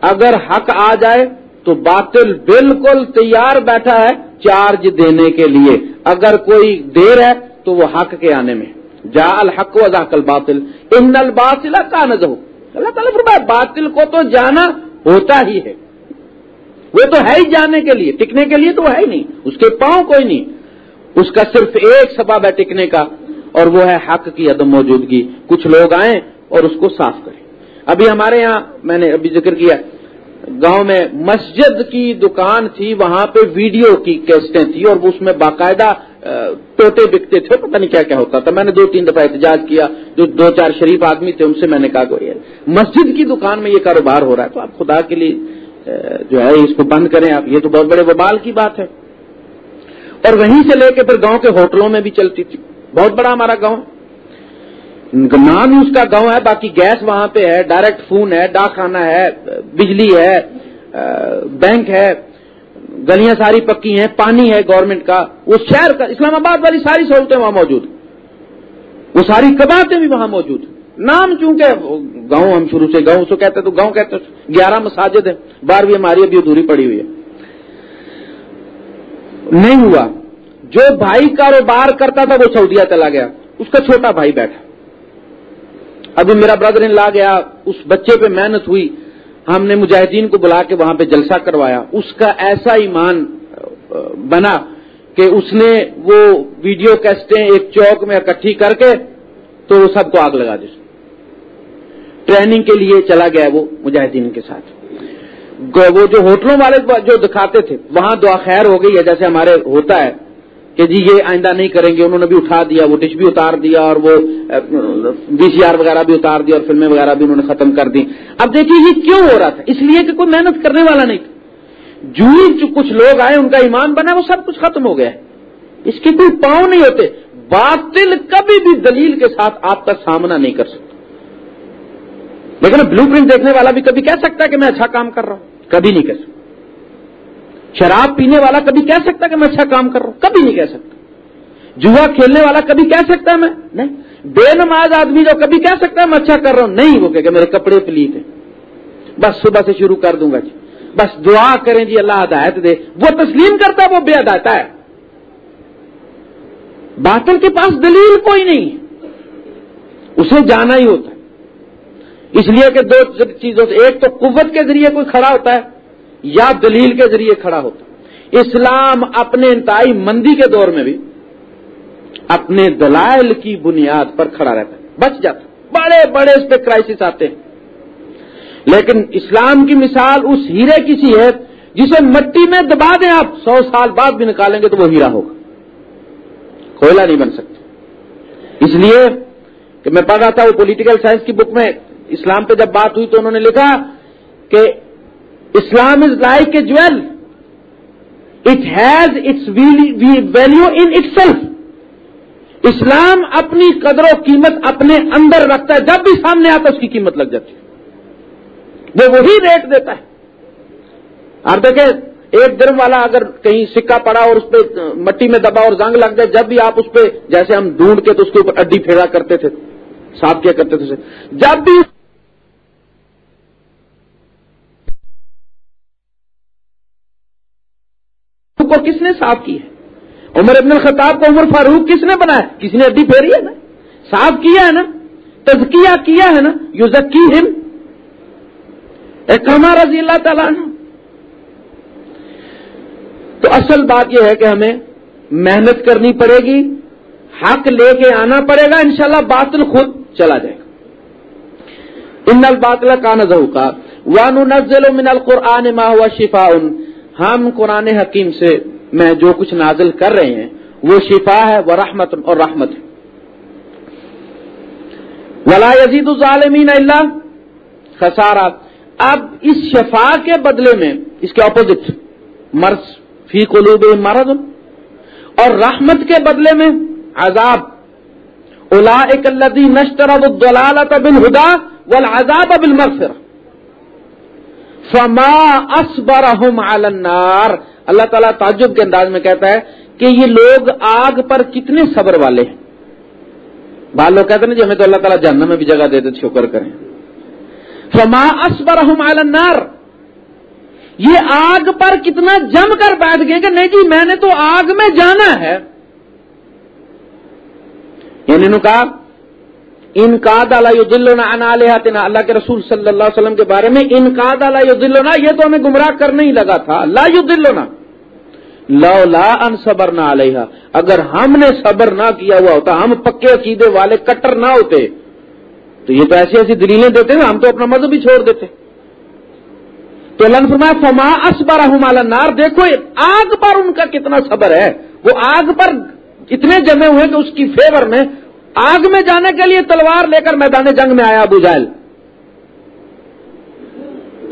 اگر حق آ جائے تو باطل بالکل تیار بیٹھا ہے چارج دینے کے لیے۔ اگر کوئی دیر ہے تو وہ حق کے آنے میں۔ جا الحق و ذاک الباطل۔ ان الباطل کا نظر اللہ تعالیٰ فرمایا، باطل کو تو جانا ہوتا ہی ہے۔ وہ تو ہے ہی جانے کے لیے، ٹکنے کے لیے تو ہے ہی نہیں، اس کے پاؤں کوئی نہیں۔ اس کا صرف ایک سبب ہے ٹکنے کا، اور وہ ہے حق کی عدم موجودگی۔ کچھ لوگ آئیں اور اس کو صاف کریں۔ ابھی ہمارے یہاں میں نے ابھی ذکر کیا، گاؤں میں مسجد کی دکان تھی، وہاں پہ ویڈیو کی کیسٹیں تھی اور اس میں باقاعدہ ٹوٹے بکتے تھے، پتہ نہیں کیا کیا ہوتا تھا۔ میں نے دو تین دفعہ احتجاج کیا، جو دو چار شریف آدمی تھے، ان سے میں نے کہا کہ مسجد کی دکان میں یہ کاروبار ہو رہا ہے، تو آپ خدا کے لیے جو ہے، اس کو بند کریں آپ۔ یہ تو بہت بڑے وبال کی بات ہے۔ اور وہیں سے لے کے پھر گاؤں کے ہوٹلوں میں بھی چلتی تھی۔ بہت بڑا ہمارا گاؤں۔ نام اس کا گاؤں ہے، باقی گیس وہاں پہ ہے، ڈائریکٹ فون ہے ڈاک خانہ ہے، بجلی ہے بینک ہے، گلیاں ساری پکی ہیں، پانی ہے گورنمنٹ کا۔ وہ شہر کا، اسلام آباد والی ساری سہولتیں وہاں موجود۔ وہ ساری کباتے بھی وہاں موجود۔ نام چونکہ گاؤں ہم شروع سے گاؤں سے کہتے تو گاؤں کہتے گیارہ مساجد ہیں، بارہویں ہماری ابھی ادھوری پڑی ہوئی ہے۔ نہیں ہوا۔ جو بھائی کاروبار کرتا تھا وہ سعودیہ چلا گیا۔ اس کا چھوٹا بھائی بیٹھا۔ ابھی میرا بردر ان لا گیا، اس بچے پہ محنت ہوئی۔ ہم نے مجاہدین کو بلا کے وہاں پہ جلسہ کروایا۔ اس کا ایسا ایمان بنا کہ اس نے وہ ویڈیو کیسٹیں ایک چوک میں اکٹھی کر کے تو وہ سب کو آگ لگا دی۔ ٹریننگ کے لیے چلا گیا وہ مجاہدین کے ساتھ۔ وہ جو ہوٹلوں والے جو دکھاتے تھے، وہاں دعا خیر ہو گئی ہے، جیسے ہمارے ہوتا ہے کہ جی یہ آئندہ نہیں کریں گے، انہوں نے بھی اٹھا دیا، وہ ڈش بھی اتار دیا اور وہ بی سی آر وغیرہ بھی اتار دیا اور فلمیں وغیرہ بھی انہوں نے ختم کر دی اب دیکھیے یہ کیوں ہو رہا تھا؟ اس لیے کہ کوئی محنت کرنے والا نہیں تھا۔ جو کچھ لوگ آئے، ان کا ایمان بنا، وہ سب کچھ ختم ہو گیا اس کے کوئی پاؤں نہیں ہوتے۔ باطل کبھی بھی دلیل کے ساتھ آپ کا سامنا نہیں کر سکتا۔ لیکن بلو پرنٹ دیکھنے والا بھی کبھی کہہ سکتا ہے کہ میں اچھا کام کر رہا ہوں۔ کبھی نہیں کہہ سکتا۔ شراب پینے والا کبھی کہہ سکتا کہ میں اچھا کام کر رہا ہوں۔ کبھی نہیں کہہ سکتا۔ جوا کھیلنے والا کبھی کہہ سکتا ہے میں؟ نہیں۔ بے نماز آدمی جو کبھی کہہ سکتا ہے میں اچھا کر رہا ہوں۔ نہیں، وہ کہ میرے کپڑے پلیت ہیں۔ بس صبح سے شروع کر دوں گا جی۔ بس دعا کریں جی اللہ ہدایت دے۔ وہ تسلیم کرتا ہے، وہ بے ہدایت ہے۔ باطل کے پاس دلیل کوئی نہیں۔ اسے جانا ہی ہوتا ہے۔ اس لیے کہ دو چیزوں سے ایک تو قوت کے ذریعے کوئی کھڑا ہوتا ہے یا دلیل کے ذریعے کھڑا ہوتا ہے۔ اسلام اپنے انتہائی مندی کے دور میں بھی اپنے دلائل کی بنیاد پر کھڑا رہتا ہے۔ بچ جاتا بڑے بڑے اس پہ کرائسس آتے ہیں۔ لیکن اسلام کی مثال اس ہیرے کی سی ہے جسے مٹی میں دبا دیں آپ۔ سو سال بعد بھی نکالیں گے تو وہ ہیرا ہوگا۔ کوئلہ نہیں بن سکتا۔ اس لیے کہ میں پڑھ رہا تھا وہ پولیٹیکل سائنس کی بک میں اسلام پہ جب بات ہوئی تو انہوں نے لکھا کہ Islam is like a jewel. It has its value in itself اسلام اپنی قدر و قیمت اپنے اندر رکھتا ہے۔ جب بھی سامنے آتا ہے اس کی قیمت لگ جاتی ہے۔ وہ وہی ریٹ دیتا ہے۔ آپ دیکھیں، ایک درم والا اگر کہیں سکہ پڑا اور اس پہ مٹی میں دبا اور زنگ لگ جائے، جب بھی آپ اس پہ جیسے ہم ڈھونڈ کے تو اس کے اوپر اڈی پھیرا کرتے تھے صاف کیا کرتے تھے جب بھی کو کس نے صاف کی ہے؟ عمر ابن الخطاب کو عمر فاروق کس نے بنایا؟ کسی نے اڈی پھیری ہے نا؟ صاف کیا ہے نا؟ تزکیہ کیا ہے نا؟ یو زکی ہند رضی اللہ تعالیٰ نے تو اصل بات یہ ہے کہ ہمیں محنت کرنی پڑے گی، حق لے کے آنا پڑے گا، انشاءاللہ باطل خود چلا جائے گا۔ ان الباطل کا نظر کا وان نزل من القرآن ما ہوا شفا ہم قرآن حکیم سے میں جو کچھ نازل کر رہے ہیں، وہ شفا ہے، وہ رحمت اور رحمت ہے۔ ولا یزید الظالمین اللہ خسارات اب اس شفا کے بدلے میں اس کے اپوزٹ مرض، فی قلوب مرض، اور رحمت کے بدلے میں عذاب۔ الا الدی نشتر الدلالت بالہدا والعذاب بالمغفرہ فما اسبرهم على النار۔ اللہ تعالیٰ تعجب کے انداز میں کہتا ہے کہ یہ لوگ آگ پر کتنے صبر والے ہیں۔ بال لوگ کہتے ہیں جی ہمیں تو اللہ تعالیٰ جہنم میں بھی جگہ دے دے، شکر کریں۔ فما اسبرهم على النار۔ یہ آگ پر کتنا جم کر بیٹھ گئے کہ نہیں جی میں نے تو آگ میں جانا ہے۔ یعنی نے کہا ان کا دالا دلونا اللہ کے رسول صلی اللہ علیہ وسلم کے بارے میں ان کا دالا دلونا یہ تو ہمیں گمراہ کرنے ہی لگا تھا۔ اللہ دلونا لو لا ان صبر نہ علیہ اگر ہم نے صبر نہ کیا ہوا ہوتا، ہم پکے عقیدے والے کٹر نہ ہوتے، تو یہ تو ایسی ایسی دلیلیں دیتے نا ہم تو اپنا مذہب ہی چھوڑ دیتے۔ تو اللہ فرمایا، فما اسبر نار دیکھو، آگ پر ان کا کتنا صبر ہے۔ وہ آگ پر اتنے جمے ہوئے کہ اس کی فیور میں آگ میں جانے کے لیے تلوار لے کر میدان جنگ میں آیا ابو جائل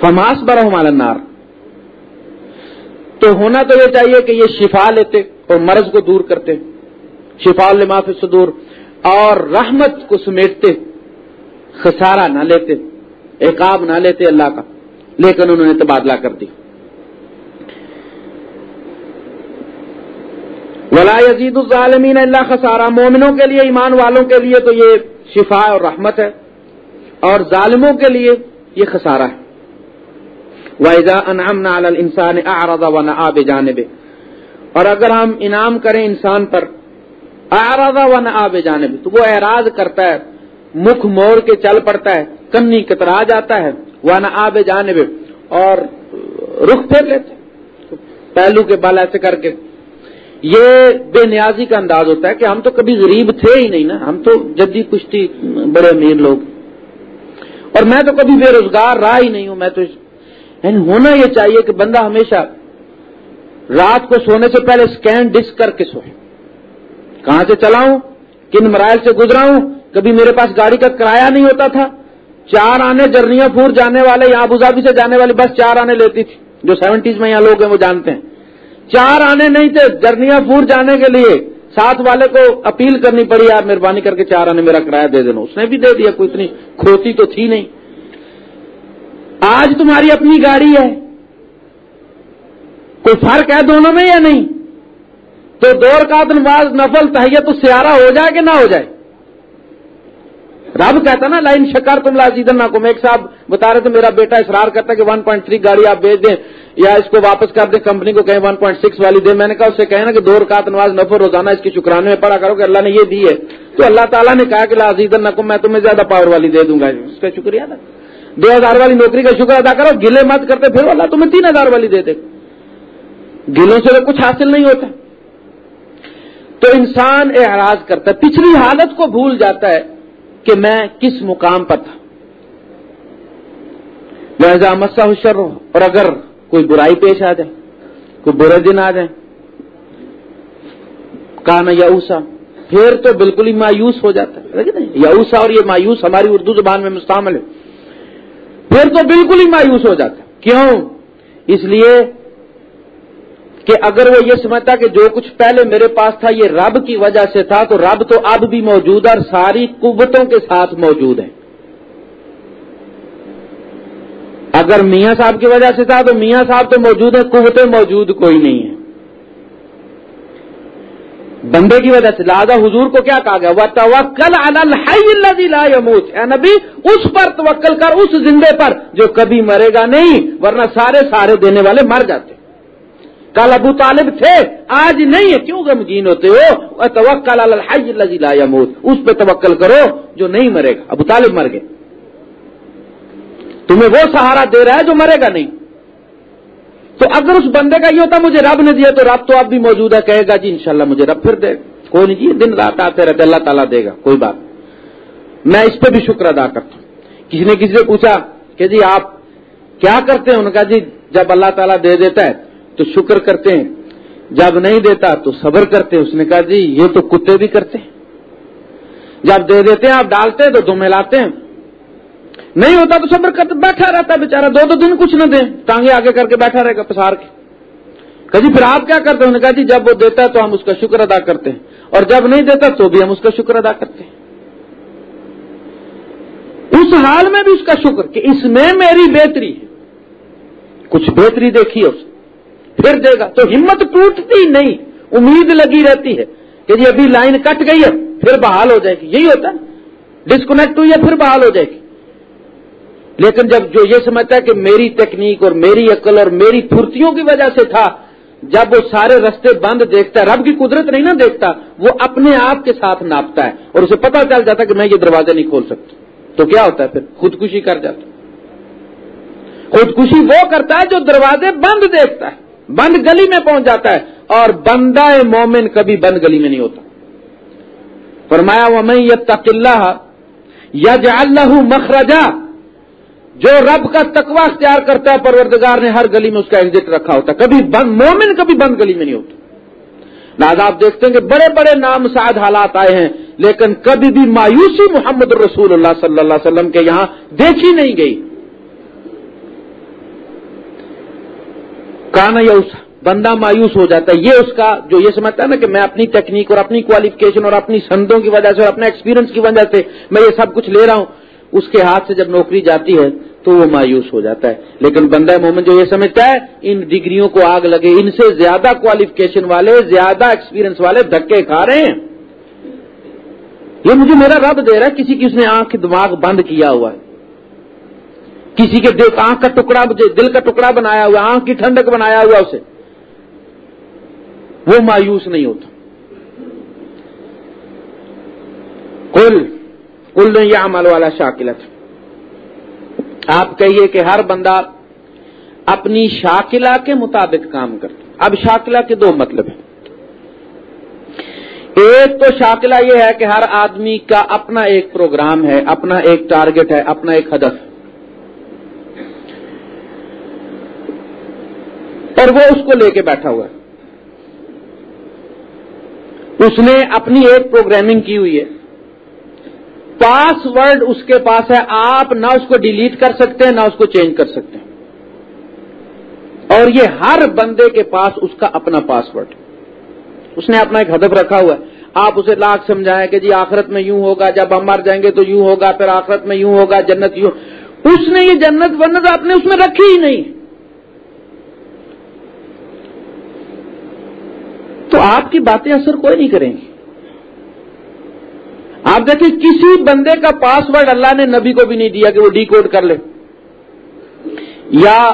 فماس برہ نار تو ہونا تو یہ چاہیے کہ یہ شفا لیتے اور مرض کو دور کرتے۔ شفا لماف سے دور اور رحمت کو سمیٹتے۔ خسارہ نہ لیتے۔ ایکاب نہ لیتے اللہ کا۔ لیکن انہوں نے تبادلہ کر دی ولا یزید الظالمین اللہ خسارہ، مومنوں کے لیے، ایمان والوں کے لیے تو یہ شفا اور رحمت ہے، اور ظالموں کے لیے یہ خسارہ ہے۔ وائزا انعام نہ انسان آردا و نہ آب جانب اور اگر ہم انعام کریں انسان پر آردا و نہ آب جانب تو وہ اعراض کرتا ہے، مکھ موڑ کے چل پڑتا ہے، کنی کترا جاتا ہے وہ نہ آب جانب اور رخ پھیر لیتے پہلو کے بال ایسے کر کے یہ بے نیازی کا انداز ہوتا ہے کہ ہم تو کبھی غریب تھے ہی نہیں نا، ہم تو جدید کشتی بڑے امیر لوگ۔ اور میں تو کبھی بے روزگار رہا ہی نہیں ہوں، میں تو یعنی ہونا یہ چاہیے کہ بندہ ہمیشہ رات کو سونے سے پہلے اسکین ڈسک کر کے سوئے۔ کہاں سے چلاؤں؟ کن مرائل سے گزرا ہوں کبھی میرے پاس گاڑی کا کرایہ نہیں ہوتا تھا۔ چار آنے جرنیا پور جانے والے یا ابوظہبی سے جانے والی بس چار آنے لیتی تھی۔ جو سیونٹیز میں یہاں لوگ ہیں وہ جانتے ہیں۔ چار آنے نہیں تھے جرنیا پور جانے کے لیے۔ ساتھ والے کو اپیل کرنی پڑی، یار مہربانی کر کے چار آنے میرا کرایہ دے دینا۔ اس نے بھی دے دیا، کوئی اتنی کھوتی تو تھی نہیں۔ آج تمہاری اپنی گاڑی ہے۔ کوئی فرق ہے دونوں میں یا نہیں؟ تو دور کا دن نماز نفل تحیت تو سیارہ ہو جائے کہ نہ ہو جائے؟ رب کہتا نا لائن شکر تم لازیدن نہ کو ایک صاحب بتا رہے تھے، میرا بیٹا اسرار کرتا ہے کہ 1.3 گاڑی آپ بیچ دیں یا اس کو واپس کر دیں، کمپنی کو کہیں 1.6 والی دیں۔ میں نے کہا، اسے کہیں کہ دو رکعت نماز، نفر روزانہ اس کی شکرانے میں پڑا کرو کہ اللہ نے یہ دی ہے۔ تو اللہ تعالیٰ نے کہا کہ لازیدن نہ کو میں تمہیں زیادہ پاور والی دے دوں گا۔ اس کا شکریہ ادا دو ہزار والی نوکری کا شکر ادا کرو، گلے مت کرتے، پھر اللہ تمہیں تین ہزار والی دے دے۔ گلوں سے تو کچھ حاصل نہیں ہوتا۔ تو انسان اعراض کرتا ہے، پچھلی حالت کو بھول جاتا ہے۔ کہ میں کس مقام پر تھا۔ لہذا مسا شر، اور اگر کوئی برائی پیش آ جائے، کوئی برے دن آ جائیں کانا یاؤسا، پھر تو بالکل ہی مایوس ہو جاتا ہے یاؤسا اور یہ مایوس ہماری اردو زبان میں مستعمل ہے۔ پھر تو بالکل ہی مایوس ہو جاتا ہے۔ کیوں؟ اس لیے کہ اگر وہ یہ سمجھتا کہ جو کچھ پہلے میرے پاس تھا یہ رب کی وجہ سے تھا، تو رب تو اب بھی موجود ہے اور ساری قوتوں کے ساتھ موجود ہے اگر میاں صاحب کی وجہ سے تھا، تو میاں صاحب تو موجود ہے قوتیں موجود کوئی نہیں ہے بندے کی وجہ سے، لہٰذا حضور کو کیا کہا گیا؟ وہ توکل اے نبی، اس پر توکل کر، اس زندے پر جو کبھی مرے گا نہیں، ورنہ سارے سارے دینے والے مر جاتے۔ کل ابو طالب تھے، آج نہیں ہے۔ کیوں غمگین ہوتے ہو؟ توکل الحی لا یموت۔ اس پہ توکل کرو جو نہیں مرے گا۔ ابو طالب مر گئے۔ تمہیں وہ سہارا دے رہا ہے جو مرے گا نہیں۔ تو اگر اس بندے کا یہ ہوتا، مجھے رب نے دیا تو رب تو اب بھی موجود ہے کہے گا جی انشاءاللہ مجھے رب پھر دے۔ کوئی نہیں جی دن رات آتے رہتے، اللہ تعالیٰ دے گا، کوئی بات۔ میں اس پہ بھی شکر ادا کرتا ہوں۔ کسی نے کسی سے پوچھا کہ جی آپ کیا کرتے ہیں؟ ان کا جی جب اللہ تعالیٰ دے دیتا ہے تو شکر کرتے ہیں۔ جب نہیں دیتا تو صبر کرتے ہیں۔ اس نے کہا جی یہ تو کتے بھی کرتے ہیں۔ جب دے دیتے ہیں، آپ ڈالتے ہیں تو دو ملاتے ہیں۔ نہیں ہوتا تو صبر کرتے، بیٹھا رہتا بےچارا دو دو دن کچھ نہ دیں۔ ٹانگے آگے کر کے بیٹھا رہے گا پسار کے۔ کہی جی، پھر آپ کیا کرتے ہیں؟ کہا جی جب وہ دیتا ہے تو ہم اس کا شکر ادا کرتے ہیں۔ اور جب نہیں دیتا تو بھی ہم اس کا شکر ادا کرتے ہیں۔ اس حال میں بھی اس کا شکر کہ اس میں میری بہتری ہے۔ کچھ بہتری دیکھی اس پھر دے گا۔ تو ہمت ٹوٹتی نہیں، امید لگی رہتی ہے کہ جی ابھی لائن کٹ گئی ہے، پھر بحال ہو جائے گی۔ یہی ہوتا ہے۔ ڈسکنیکٹ ہوئی ہے، پھر بحال ہو جائے گی۔ لیکن جب جو یہ سمجھتا ہے کہ میری تکنیک اور میری عقل اور میری پھرتیوں کی وجہ سے تھا، جب وہ سارے رستے بند دیکھتا ہے، رب کی قدرت نہیں نا دیکھتا، وہ اپنے آپ کے ساتھ ناپتا ہے اور اسے پتا چل جاتا کہ میں یہ دروازے نہیں کھول سکتا۔ تو کیا ہوتا ہے پھر؟ خودکشی کر جاتا خودکشی وہ کرتا ہے جو دروازے بند دیکھتا ہے۔ بند گلی میں پہنچ جاتا ہے اور بندہ مومن کبھی بند گلی میں نہیں ہوتا۔ فرمایا وہ میں یہ تقلّہ یا اللہ مخرجہ جو رب کا تقوی اختیار کرتا ہے، پروردگار نے ہر گلی میں اس کا ایگزٹ رکھا ہوتا ہے۔ کبھی بند، مومن کبھی بند گلی میں نہیں ہوتا۔ لہٰذا آپ دیکھتے ہیں کہ بڑے بڑے نامساد حالات آئے ہیں، لیکن کبھی بھی مایوسی محمد رسول اللہ صلی اللہ علیہ وسلم کے یہاں دیکھی نہیں گئی۔ کانا یا اس بندہ مایوس ہو جاتا ہے۔ یہ اس کا جو یہ سمجھتا ہے نا کہ میں اپنی ٹیکنیک اور اپنی کوالیفکیشن اور اپنی سندوں کی وجہ سے اور اپنے ایکسپیرینس کی وجہ سے میں یہ سب کچھ لے رہا ہوں۔ اس کے ہاتھ سے جب نوکری جاتی ہے تو وہ مایوس ہو جاتا ہے۔ لیکن بندہ مومن جو یہ سمجھتا ہے، ان ڈگریوں کو آگ لگے، ان سے زیادہ کوالیفکیشن والے، زیادہ ایکسپیرینس والے دھکے کھا رہے ہیں۔ یہ مجھے میرا رب دے رہا ہے، کسی کی اس نے آنکھ دماغ بند کیا ہوا ہے۔ کسی کے دل آنکھ کا ٹکڑا دل کا ٹکڑا بنایا ہوا آنکھ کی ٹھنڈک بنایا ہوا اسے۔ وہ مایوس نہیں ہوتا۔ کل کل یہ عمل والا شاکلت۔ آپ کہیے کہ ہر بندہ اپنی شاکلہ کے مطابق کام کرتا اب شاکلہ کے دو مطلب ہیں۔ ایک تو شاکلہ یہ ہے کہ ہر آدمی کا اپنا ایک پروگرام ہے، اپنا ایک ٹارگٹ ہے، اپنا ایک ہدف ہے اور وہ اس کو لے کے بیٹھا ہوا ہے۔ اس نے اپنی ایک پروگرامنگ کی ہوئی ہے۔ پاس ورڈ اس کے پاس ہے۔ آپ نہ اس کو ڈیلیٹ کر سکتے ہیں، نہ اس کو چینج کر سکتے ہیں۔ اور یہ ہر بندے کے پاس اس کا اپنا پاس ورڈ اس نے اپنا ایک ہدف رکھا ہوا ہے۔ آپ اسے لاکھ سمجھائیں کہ جی آخرت میں یوں ہوگا، جب ہم مر جائیں گے تو یوں ہوگا، پھر آخرت میں یوں ہوگا، جنت یوں۔ اس نے یہ جنت ونت آپ نے اس میں رکھی ہی نہیں۔ تو آپ کی باتیں اثر کوئی نہیں کریں گی۔ آپ دیکھیں، کسی بندے کا پاس ورڈ اللہ نے نبی کو بھی نہیں دیا کہ وہ ڈی کوڈ کر لے۔ یا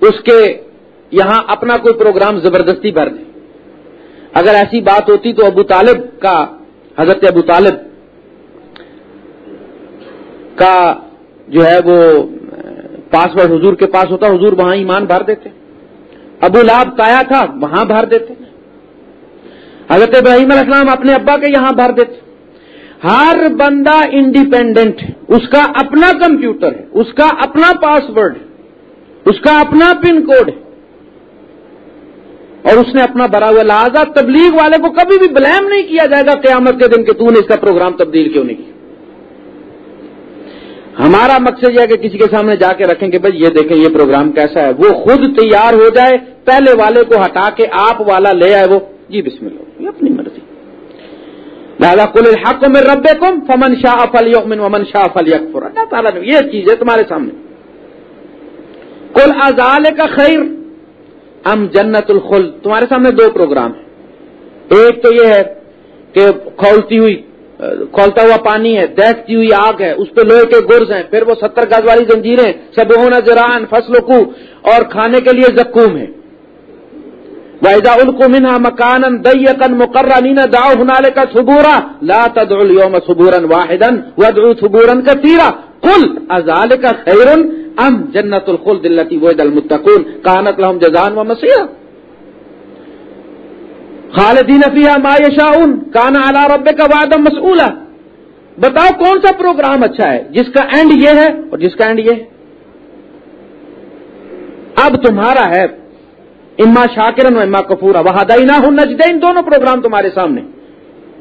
اس کے یہاں اپنا کوئی پروگرام زبردستی بھر دے۔ اگر ایسی بات ہوتی تو ابو طالب کا، حضرت ابو طالب کا جو ہے وہ پاس ورڈ حضور کے پاس ہوتا، حضور وہاں ایمان بھر دیتے۔ ابو لاب تایا تھا، وہاں بھر دیتے۔ حضرت ابراہیم علیہ السلام اپنے ابا کے یہاں بھر دیتے۔ ہر بندہ انڈیپینڈنٹ ہے، اس کا اپنا کمپیوٹر ہے، اس کا اپنا پاس ورڈ ہے، اس کا اپنا پن کوڈ ہے۔ اور اس نے اپنا بھرا ہوا لہٰذا تبلیغ والے کو کبھی بھی بلیم نہیں کیا جائے گا، قیامت کے دن کہ تو نے اس کا پروگرام تبدیل کیوں نہیں کیا۔ ہمارا مقصد یہ ہے کہ کسی کے سامنے جا کے رکھیں کہ بھائی یہ دیکھیں یہ پروگرام کیسا ہے۔ وہ خود تیار ہو جائے، پہلے والے کو ہٹا کے آپ والا لے آئے وہ۔ جی بسم اللہ۔ یہ اپنی مرضی۔ دادا کل الحق میں رب کم فمن شاہ فلی ومن شاہ فلی اکفر اللہ تعالیٰ نے یہ چیز ہے تمہارے سامنے۔ کل ازال کا خیر۔ ام جنت الخل تمہارے سامنے دو پروگرام ہیں۔ ایک تو یہ ہے کہ کھولتی ہوئی کھولتا ہوا پانی ہے، دیکھتی ہوئی آگ ہے، اس پہ لوہے کے گرز ہیں، پھر وہ ستر گز والی زنجیریں سب ہونا زران فصل کو، اور کھانے کے لیے زکوم ہے ویزا الکو منہا مکان دئی کن مقرر نینا داؤ ہنالے کا سبورا لا تدعو اليوم سبورن واحدا ودعو سبورن کا تیرا کل ازال کا خیرن ام جنت الخل دلتی وید المتقون؟ کانت لهم جزان و مسیح خالدین فیہا ما یشاؤن کانا علی رب کا وعدم مسئولہ بتاؤ کون سا پروگرام اچھا ہے؟ جس کا اینڈ یہ ہے اور جس کا اینڈ یہ ہے۔ اب تمہارا ہے، اما شاکرن و اما کفورا۔ وہ نہ ہوں نجدین دونوں پروگرام تمہارے سامنے۔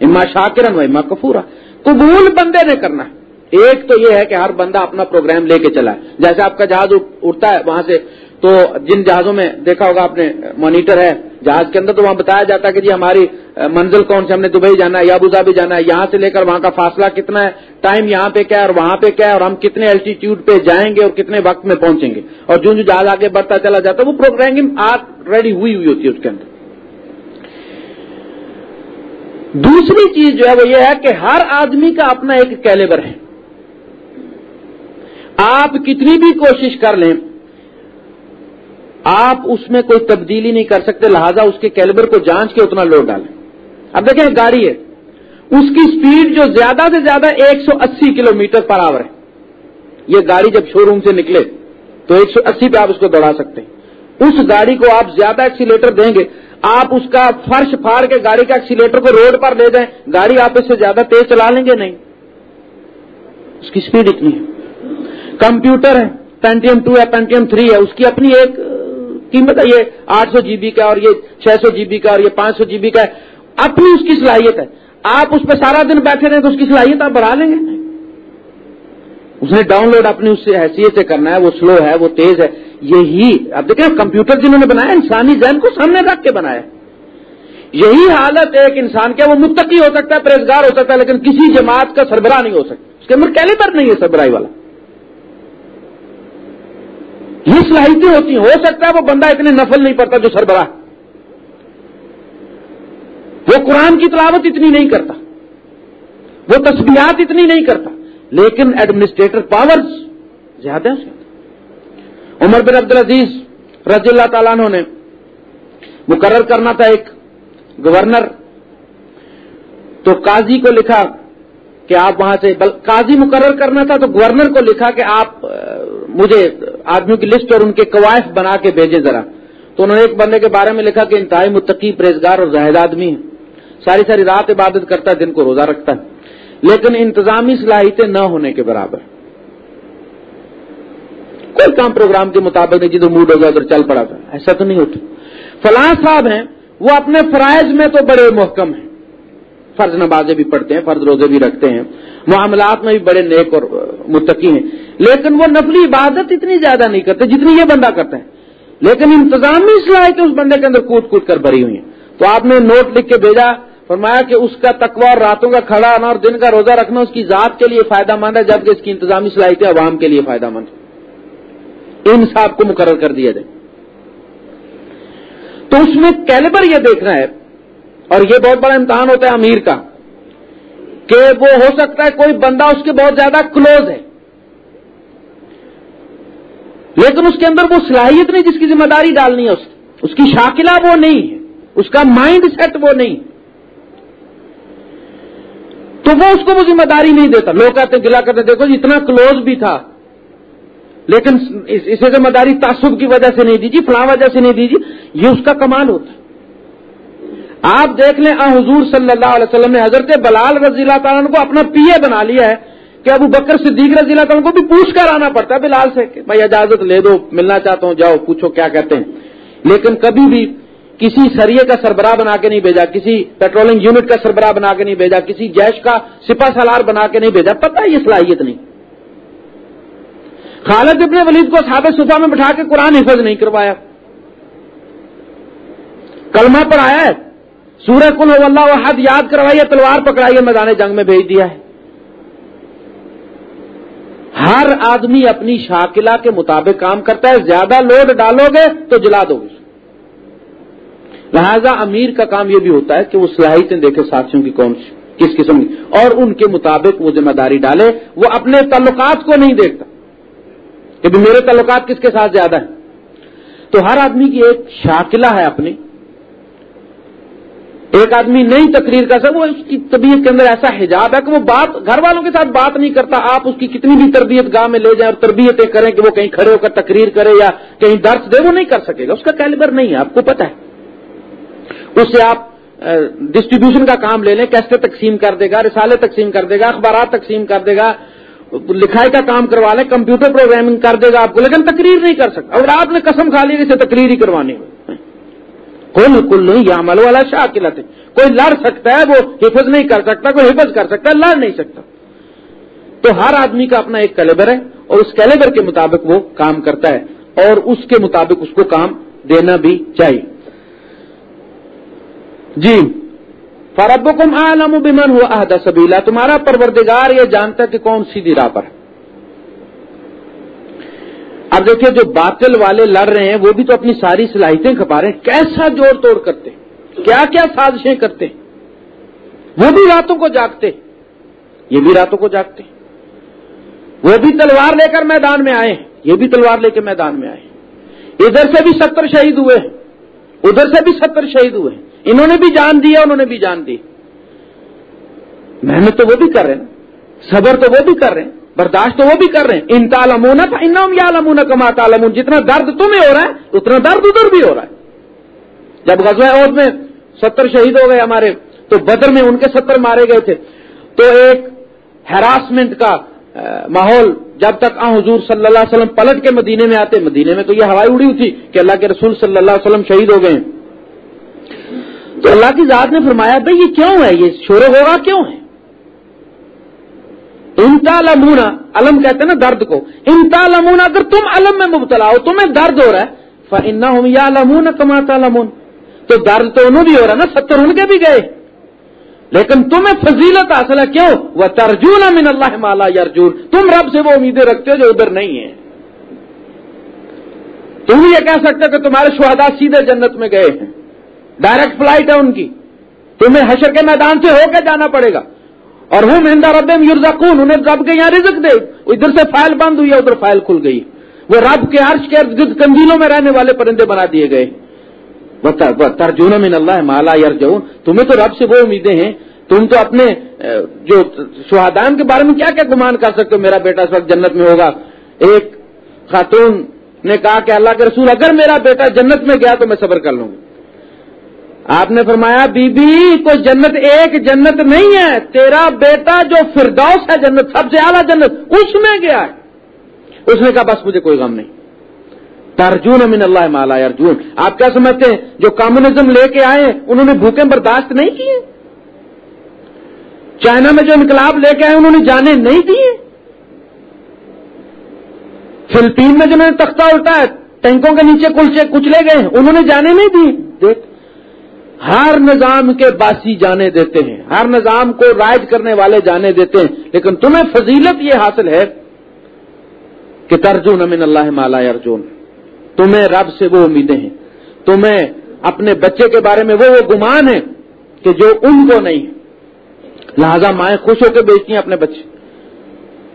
اما شاکرن و اما کفورا۔ قبول بندے نے کرنا۔ ایک تو یہ ہے کہ ہر بندہ اپنا پروگرام لے کے چلا۔ ہے جیسے آپ کا جہاز اٹھتا ہے وہاں سے، تو جن جہازوں میں دیکھا ہوگا آپ نے مانیٹر ہے۔ جہاز کے اندر تو وہاں بتایا جاتا ہے کہ جی ہماری منزل کون سے ہم نے دبئی جانا ہے، یا ابوظہبی جانا ہے، یہاں سے لے کر وہاں کا فاصلہ کتنا ہے، ٹائم یہاں پہ کیا ہے اور وہاں پہ کیا ہے، اور ہم کتنے الٹیٹیوڈ پہ جائیں گے اور کتنے وقت میں پہنچیں گے۔ اور جو جو جہاز آگے بڑھتا چلا جاتا ہے، وہ پروگرامنگ آج ریڈی ہوئی ہوئی ہوتی ہے اس کے اندر۔ دوسری چیز جو ہے وہ یہ ہے کہ ہر آدمی کا اپنا ایک کیلیبر ہے۔ آپ کتنی بھی کوشش کر لیں آپ اس میں کوئی تبدیلی نہیں کر سکتے، لہذا اس کے کیلبر کو جانچ کے اتنا لوڈ ڈالیں۔ اب دیکھیں گاڑی ہے۔ اس کی سپیڈ جو زیادہ سے زیادہ ایک سو اسی کلو میٹر پر آور ہے۔ یہ گاڑی جب شو روم سے نکلے، تو ایک سو اسی پہ آپ اس کو دوڑا سکتے ہیں۔ اس گاڑی کو آپ زیادہ ایکسیلیٹر دیں گے۔ آپ اس کا فرش پھاڑ کے گاڑی کا ایکسیلیٹر کو روڈ پر لے جائیں۔ گاڑی آپ اس سے زیادہ تیز چلا لیں گے؟ نہیں۔ اس کی سپیڈ اتنی ہے۔ کمپیوٹر ہے پینٹیم ٹو ہے پینٹیم تھری ہے۔ اس کی اپنی ایک قیمت ہے، یہ آٹھ سو جی بی کا اور یہ چھ سو جی بی کا اور یہ پانچ سو جی بی کا ہے۔ اپنی اس کی صلاحیت ہے۔ آپ اس پہ سارا دن بیٹھے رہے تو اس کی صلاحیت آپ بڑھا لیں گے۔ اس نے ڈاؤن لوڈ اپنی اس سے حیثیت سے کرنا ہے، وہ سلو ہے، وہ تیز ہے۔ یہی، اب دیکھیں، کمپیوٹر جنہوں نے بنایا، انسانی ذہن کو سامنے رکھ کے بنایا۔ یہی حالت ایک انسان کیا وہ متقی ہو سکتا ہے پرہزگار ہو سکتا ہے، لیکن کسی جماعت کا سربراہ نہیں ہو سکتا۔ اس کے اندر کیلیبر نہیں ہے سربراہی والا۔ یہ صلاحیتیں ہوتی ہیں۔ ہو سکتا ہے وہ بندہ اتنے نفل نہیں پڑتا جو سربراہ۔ وہ قرآن کی تلاوت اتنی نہیں کرتا۔ وہ تصویرات اتنی نہیں کرتا۔ لیکن ایڈمنسٹریٹر پاور زیادہ ہے عمر بن عبد العزیز رضی اللہ تعالیٰ نے مقرر کرنا تھا ایک گورنر۔ تو قاضی کو لکھا کہ آپ وہاں سے قاضی مقرر کرنا تھا تو گورنر کو لکھا کہ آپ مجھے آدمیوں کی لسٹ اور ان کے قواعد بنا کے بھیجے ذرا۔ تو انہوں نے ایک بندے کے بارے میں لکھا کہ انتہائی متقی پریزگار اور زاہد آدمی ہے ساری ساری رات عبادت کرتا ہے، دن کو روزہ رکھتا ہے۔ لیکن انتظامی صلاحیتیں نہ ہونے کے برابر۔ کوئی کام پروگرام کے مطابق نہیں، جدھر موڈ ہو گیا ادھر چل پڑا تھا۔ ایسا تو نہیں ہوتا۔ فلاں صاحب ہیں، وہ اپنے فرائض میں تو بڑے محکم ہیں۔ فرض نمازیں بھی پڑھتے ہیں، فرض روزے بھی رکھتے ہیں۔ معاملات میں بھی بڑے نیک اور متقی ہیں۔ لیکن وہ نفلی عبادت اتنی زیادہ نہیں کرتے جتنی یہ بندہ کرتا ہے لیکن انتظامی صلاحیتیں اس بندے کے اندر کوٹ کوٹ کر بھری ہوئی ہیں۔ تو آپ نے نوٹ لکھ کے بھیجا، فرمایا کہ اس کا تقوی اور راتوں کا کھڑا آنا اور دن کا روزہ رکھنا اس کی ذات کے لیے فائدہ مند ہے، جبکہ اس کی انتظامی صلاحیتیں عوام کے لیے فائدہ مند ان صاحب کو مقرر کر دیا جائے۔ تو اس میں کیلیبر یہ دیکھنا ہے اور یہ بہت بڑا امتحان ہوتا ہے امیر کا، کہ وہ ہو سکتا ہے کوئی بندہ اس کے بہت زیادہ کلوز ہے۔ لیکن اس کے اندر وہ صلاحیت نہیں جس کی ذمہ داری ڈالنی ہے اس کی۔ اس کی شاکلہ وہ نہیں ہے، اس کا مائنڈ سیٹ وہ نہیں۔ تو وہ اس کو وہ ذمہ داری نہیں دیتا۔ لوگ کہتے گلا کرتے دیکھو جی اتنا کلوز بھی تھا۔ لیکن اسے ذمہ داری تعصب کی وجہ سے نہیں دیجیے فلاں وجہ سے نہیں دیجیے یہ اس کا کمال ہوتا ہے۔ آپ دیکھ لیں حضور صلی اللہ علیہ وسلم نے حضرت بلال رضی اللہ تعالیٰ کو اپنا پی اے بنا لیا ہے کہ ابو بکر صدیق رضی اللہ تعالیٰ کو بھی پوچھ کر آنا پڑتا ہے بلال سے کہ بھائی اجازت لے دو، ملنا چاہتا ہوں، جاؤ، پوچھو کیا کہتے ہیں۔ لیکن کبھی بھی کسی سریے کا سربراہ بنا کے نہیں بھیجا، کسی پیٹرولنگ یونٹ کا سربراہ بنا کے نہیں بھیجا، کسی جیش کا سپا سالار بنا کے نہیں بھیجا، پتہ یہ صلاحیت نہیں۔ خالد ابن ولید کو صحابہ صفحہ میں بٹھا کے قرآن حفظ نہیں کروایا۔ کلمہ پر آیا ہے سورہ کل اللہ حد یاد کروائیے، تلوار پکڑائیے، میدان جنگ میں بھیج دیا ہے۔ ہر آدمی اپنی شاکلہ کے مطابق کام کرتا ہے، زیادہ لوڈ ڈالو گے تو جلا دو گے۔ لہذا امیر کا کام یہ بھی ہوتا ہے کہ وہ صلاحیتیں دیکھے ساتھیوں کی کون سی کس قسم کی۔ اور ان کے مطابق وہ ذمہ داری ڈالے، وہ اپنے تعلقات کو نہیں دیکھتا کہ میرے تعلقات کس کے ساتھ زیادہ ہیں۔ تو ہر آدمی کی ایک شاکلہ ہے اپنی۔ ایک آدمی نئی تقریر کا سر وہ اس کی طبیعت کے اندر ایسا حجاب ہے کہ وہ بات گھر والوں کے ساتھ بات نہیں کرتا، آپ اس کی کتنی بھی تربیت گاہ میں لے جائیں اور تربیتیں کریں کہ وہ کہیں کھڑے ہو کر تقریر کرے یا کہیں درس دے، وہ نہیں کر سکے گا، اس کا کیلیبر نہیں ہے، آپ کو پتا ہے۔ اس سے آپ ڈسٹریبیوشن کا کام لے لیں کیسے تقسیم کر دے گا، رسالے تقسیم کر دے گا، اخبارات تقسیم کر دے گا، لکھائی کا کام کروا لیں، کمپیوٹر پروگرامنگ کر دے گا آپ کو، لیکن تقریر نہیں کر سکتا۔ اگر آپ نے قسم کھا لی اسے تقریر ہی کروانی ہو۔ کل کل نہیں یہ عمل والا شاکلت. ہے کوئی لڑ سکتا ہے وہ حفظ نہیں کر سکتا، کوئی حفظ کر سکتا ہے لڑ نہیں سکتا۔ تو ہر آدمی کا اپنا ایک کیلیبر ہے اور اس کیلیبر کے مطابق وہ کام کرتا ہے اور اس کے مطابق اس کو کام دینا بھی چاہیے۔ جی فربکم عالم بمن ہوا عہدہ سبیلا تمہارا پروردگار یہ جانتا ہے کہ کون سیدھی راہ پر ہے۔ اب دیکھیے جو باطل والے لڑ رہے ہیں، وہ بھی تو اپنی ساری صلاحیتیں کھپا رہے ہیں۔ کیسا جوڑ توڑ کرتے کیا کیا سازشیں کرتے وہ بھی راتوں کو جاگتے یہ بھی راتوں کو جاگتے وہ بھی تلوار لے کر میدان میں آئے یہ بھی تلوار لے کے میدان میں آئے ادھر سے بھی ستر شہید ہوئے ادھر سے بھی ستر شہید ہوئے انہوں نے بھی جان دی انہوں نے بھی جان دی۔ محنت تو وہ بھی کر رہے ہیں۔ صبر تو وہ بھی کر رہے ہیں۔ برداشت تو وہ بھی کر رہے ہیں۔ ان تالمون تھا انم یا لمون کما تالمون جتنا درد تمہیں ہو رہا ہے، اتنا درد ادھر بھی ہو رہا ہے۔ جب غزوہ عہد میں ستر شہید ہو گئے ہمارے، تو بدر میں ان کے ستر مارے گئے تھے۔ تو ایک ہراسمنٹ کا ماحول جب تک آ، حضور صلی اللہ علیہ وسلم پلٹ کے مدینے میں آتے، مدینے میں تو یہ ہوائی اڑی تھی کہ اللہ کے رسول صلی اللہ علیہ وسلم شہید ہو گئے تو اللہ کی ذات نے فرمایا بھائی یہ کیوں ہے؟ یہ شور ہوگا کیوں ہے؟ انتا لمونا علم کہتے ہیں نا درد کو۔ انتا لمونا اگر تم علم میں مبتلا ہو، تمہیں درد ہو رہا ہے فنا ہوں یا لمون کماتا لمون تو درد تو انہوں بھی ہو رہا ہے نا، ستر ان کے بھی گئے۔ لیکن تمہیں فضیلت حاصل ہے، کیوں؟ وہ ترجون من اللہ مالا یارجون تم رب سے وہ امیدیں رکھتے ہو جو ادھر نہیں ہیں۔ تم یہ کہہ سکتے کہ تمہارے شہدا سیدھے جنت میں گئے ہیں۔ ڈائریکٹ فلائٹ ہے ان کی۔ تمہیں حشر کے میدان سے ہو کے جانا پڑے گا۔ اور ہوں مہندا رب یورزکون انہیں رب کے یہاں رزق دے۔ ادھر سے فائل بند ہوئی ادھر فائل کھل گئی۔ وہ رب کے عرش کے ارد کنجیلوں میں رہنے والے پرندے بنا دیے گئے۔ ترجون من اللہ مالا یار تمہیں تو رب سے وہ امیدیں ہیں۔ تم تو اپنے جو شہادان کے بارے میں کیا کیا گمان کر سکتے ہو؟ میرا بیٹا اس وقت جنت میں ہوگا۔ ایک خاتون نے کہا کہ اللہ کے رسول، اگر میرا بیٹا جنت میں گیا تو میں صبر کر لوں گا۔ آپ نے فرمایا بی بی کوئی جنت ایک جنت نہیں ہے. تیرا بیٹا جو فردوس ہے جنت، سب سے اعلیٰ جنت، اس میں گیا ہے. اس نے کہا، بس مجھے کوئی غم نہیں. ترجون امین اللہ مالا ارجون آپ کیا سمجھتے ہیں؟ جو کمیونزم لے کے آئے انہوں نے بھوکے برداشت نہیں کیے چائنا میں جو انقلاب لے کے آئے، انہوں نے جانے نہیں دیے فلپین میں جنہوں نے تختہ الٹا ہے ٹینکوں کے نیچے کلچے کچلے گئے انہوں نے جانے نہیں دیے دیکھ ہر نظام کے باسی جانے دیتے ہیں، ہر نظام کو رائج کرنے والے جانے دیتے ہیں، لیکن تمہیں فضیلت یہ حاصل ہے کہ ترجن امن اللہ مالا ارجن تمہیں رب سے وہ امیدیں ہیں۔ تمہیں اپنے بچے کے بارے میں وہ وہ گمان ہے کہ جو ان کو نہیں لہذا مائیں خوش ہو کے بیچتی ہیں اپنے بچے۔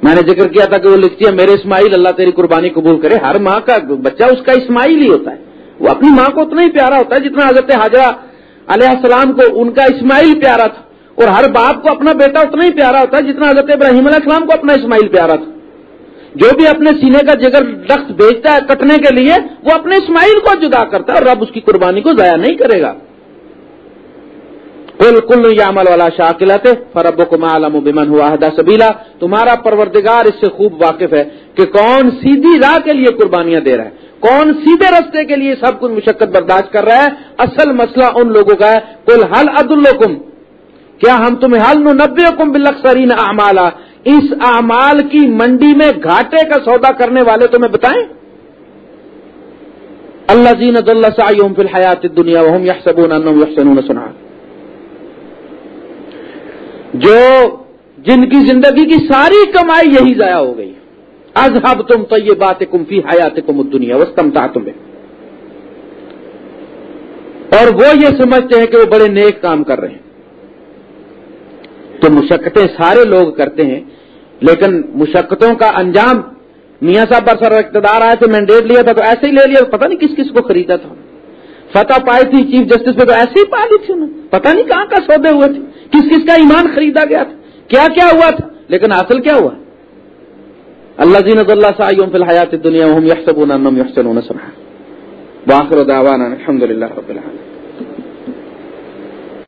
میں نے ذکر کیا تھا کہ وہ لکھتی ہے میرے اسماعیل، اللہ تیری قربانی قبول کرے۔ ہر ماں کا بچہ اس کا اسماعیل ہی ہوتا ہے۔ وہ اپنی ماں کو اتنا ہی پیارا ہوتا ہے جتنا حضرت حاجرہ علیہ السلام کو ان کا اسماعیل پیارا تھا اور ہر باپ کو اپنا بیٹا اتنا ہی پیارا ہوتا ہے جتنا حضرت ابراہیم علیہ السلام کو اپنا اسماعیل پیارا تھا۔ جو بھی اپنے سینے کا جگر رخت بیچتا ہے کٹنے کے لیے، وہ اپنے اسماعیل کو جدا کرتا ہے اور رب اس کی قربانی کو ضائع نہیں کرے گا۔ کل کل یامل والا شاکلت فرب کو معلوم بمن ہوا سبیلا۔ تمہارا پروردگار اس سے خوب واقف ہے کہ کون سیدھی راہ کے لیے قربانیاں دے رہا ہے۔ کون سیدھے رستے کے لیے سب کچھ مشقت برداشت کر رہا ہے؟ اصل مسئلہ ان لوگوں کا ہے۔ کل حل عدالحکم کیا ہم تمہیں حل نبے حکم بلکسرین اعمالا اس اعمال کی منڈی میں گھاٹے کا سودا کرنے والے تمہیں بتائیں؟ اللہ زین اللہ فی الحیات دنیا سنا جو جن کی زندگی کی ساری کمائی یہی ضائع ہو گئی۔ ازہب تم تو یہ بات کمفی حیات کم دنیا وسطم تھا تمہیں اور وہ یہ سمجھتے ہیں کہ وہ بڑے نیک کام کر رہے ہیں۔ تو مشقتیں سارے لوگ کرتے ہیں، لیکن مشقتوں کا انجام میاں صاحب پر سر اقتدار آئے تھے مینڈیٹ لیا تھا تو ایسے ہی لے لیا، پتہ نہیں کس کس کو خریدا تھا۔ فتح پائی تھی چیف جسٹس پہ تو ایسے ہی پا لی تھی انہوں پتہ نہیں کہاں کا سودے ہوئے تھے، کس کس کا ایمان خریدا گیا تھا، کیا کیا ہوا تھا، لیکن حاصل کیا ہوا؟ اللہ زین اللہ سعیم فی الحیات دنیا یحسبون انہم یحسنون سمحا واخر دعوانا الحمدللہ رب العالمين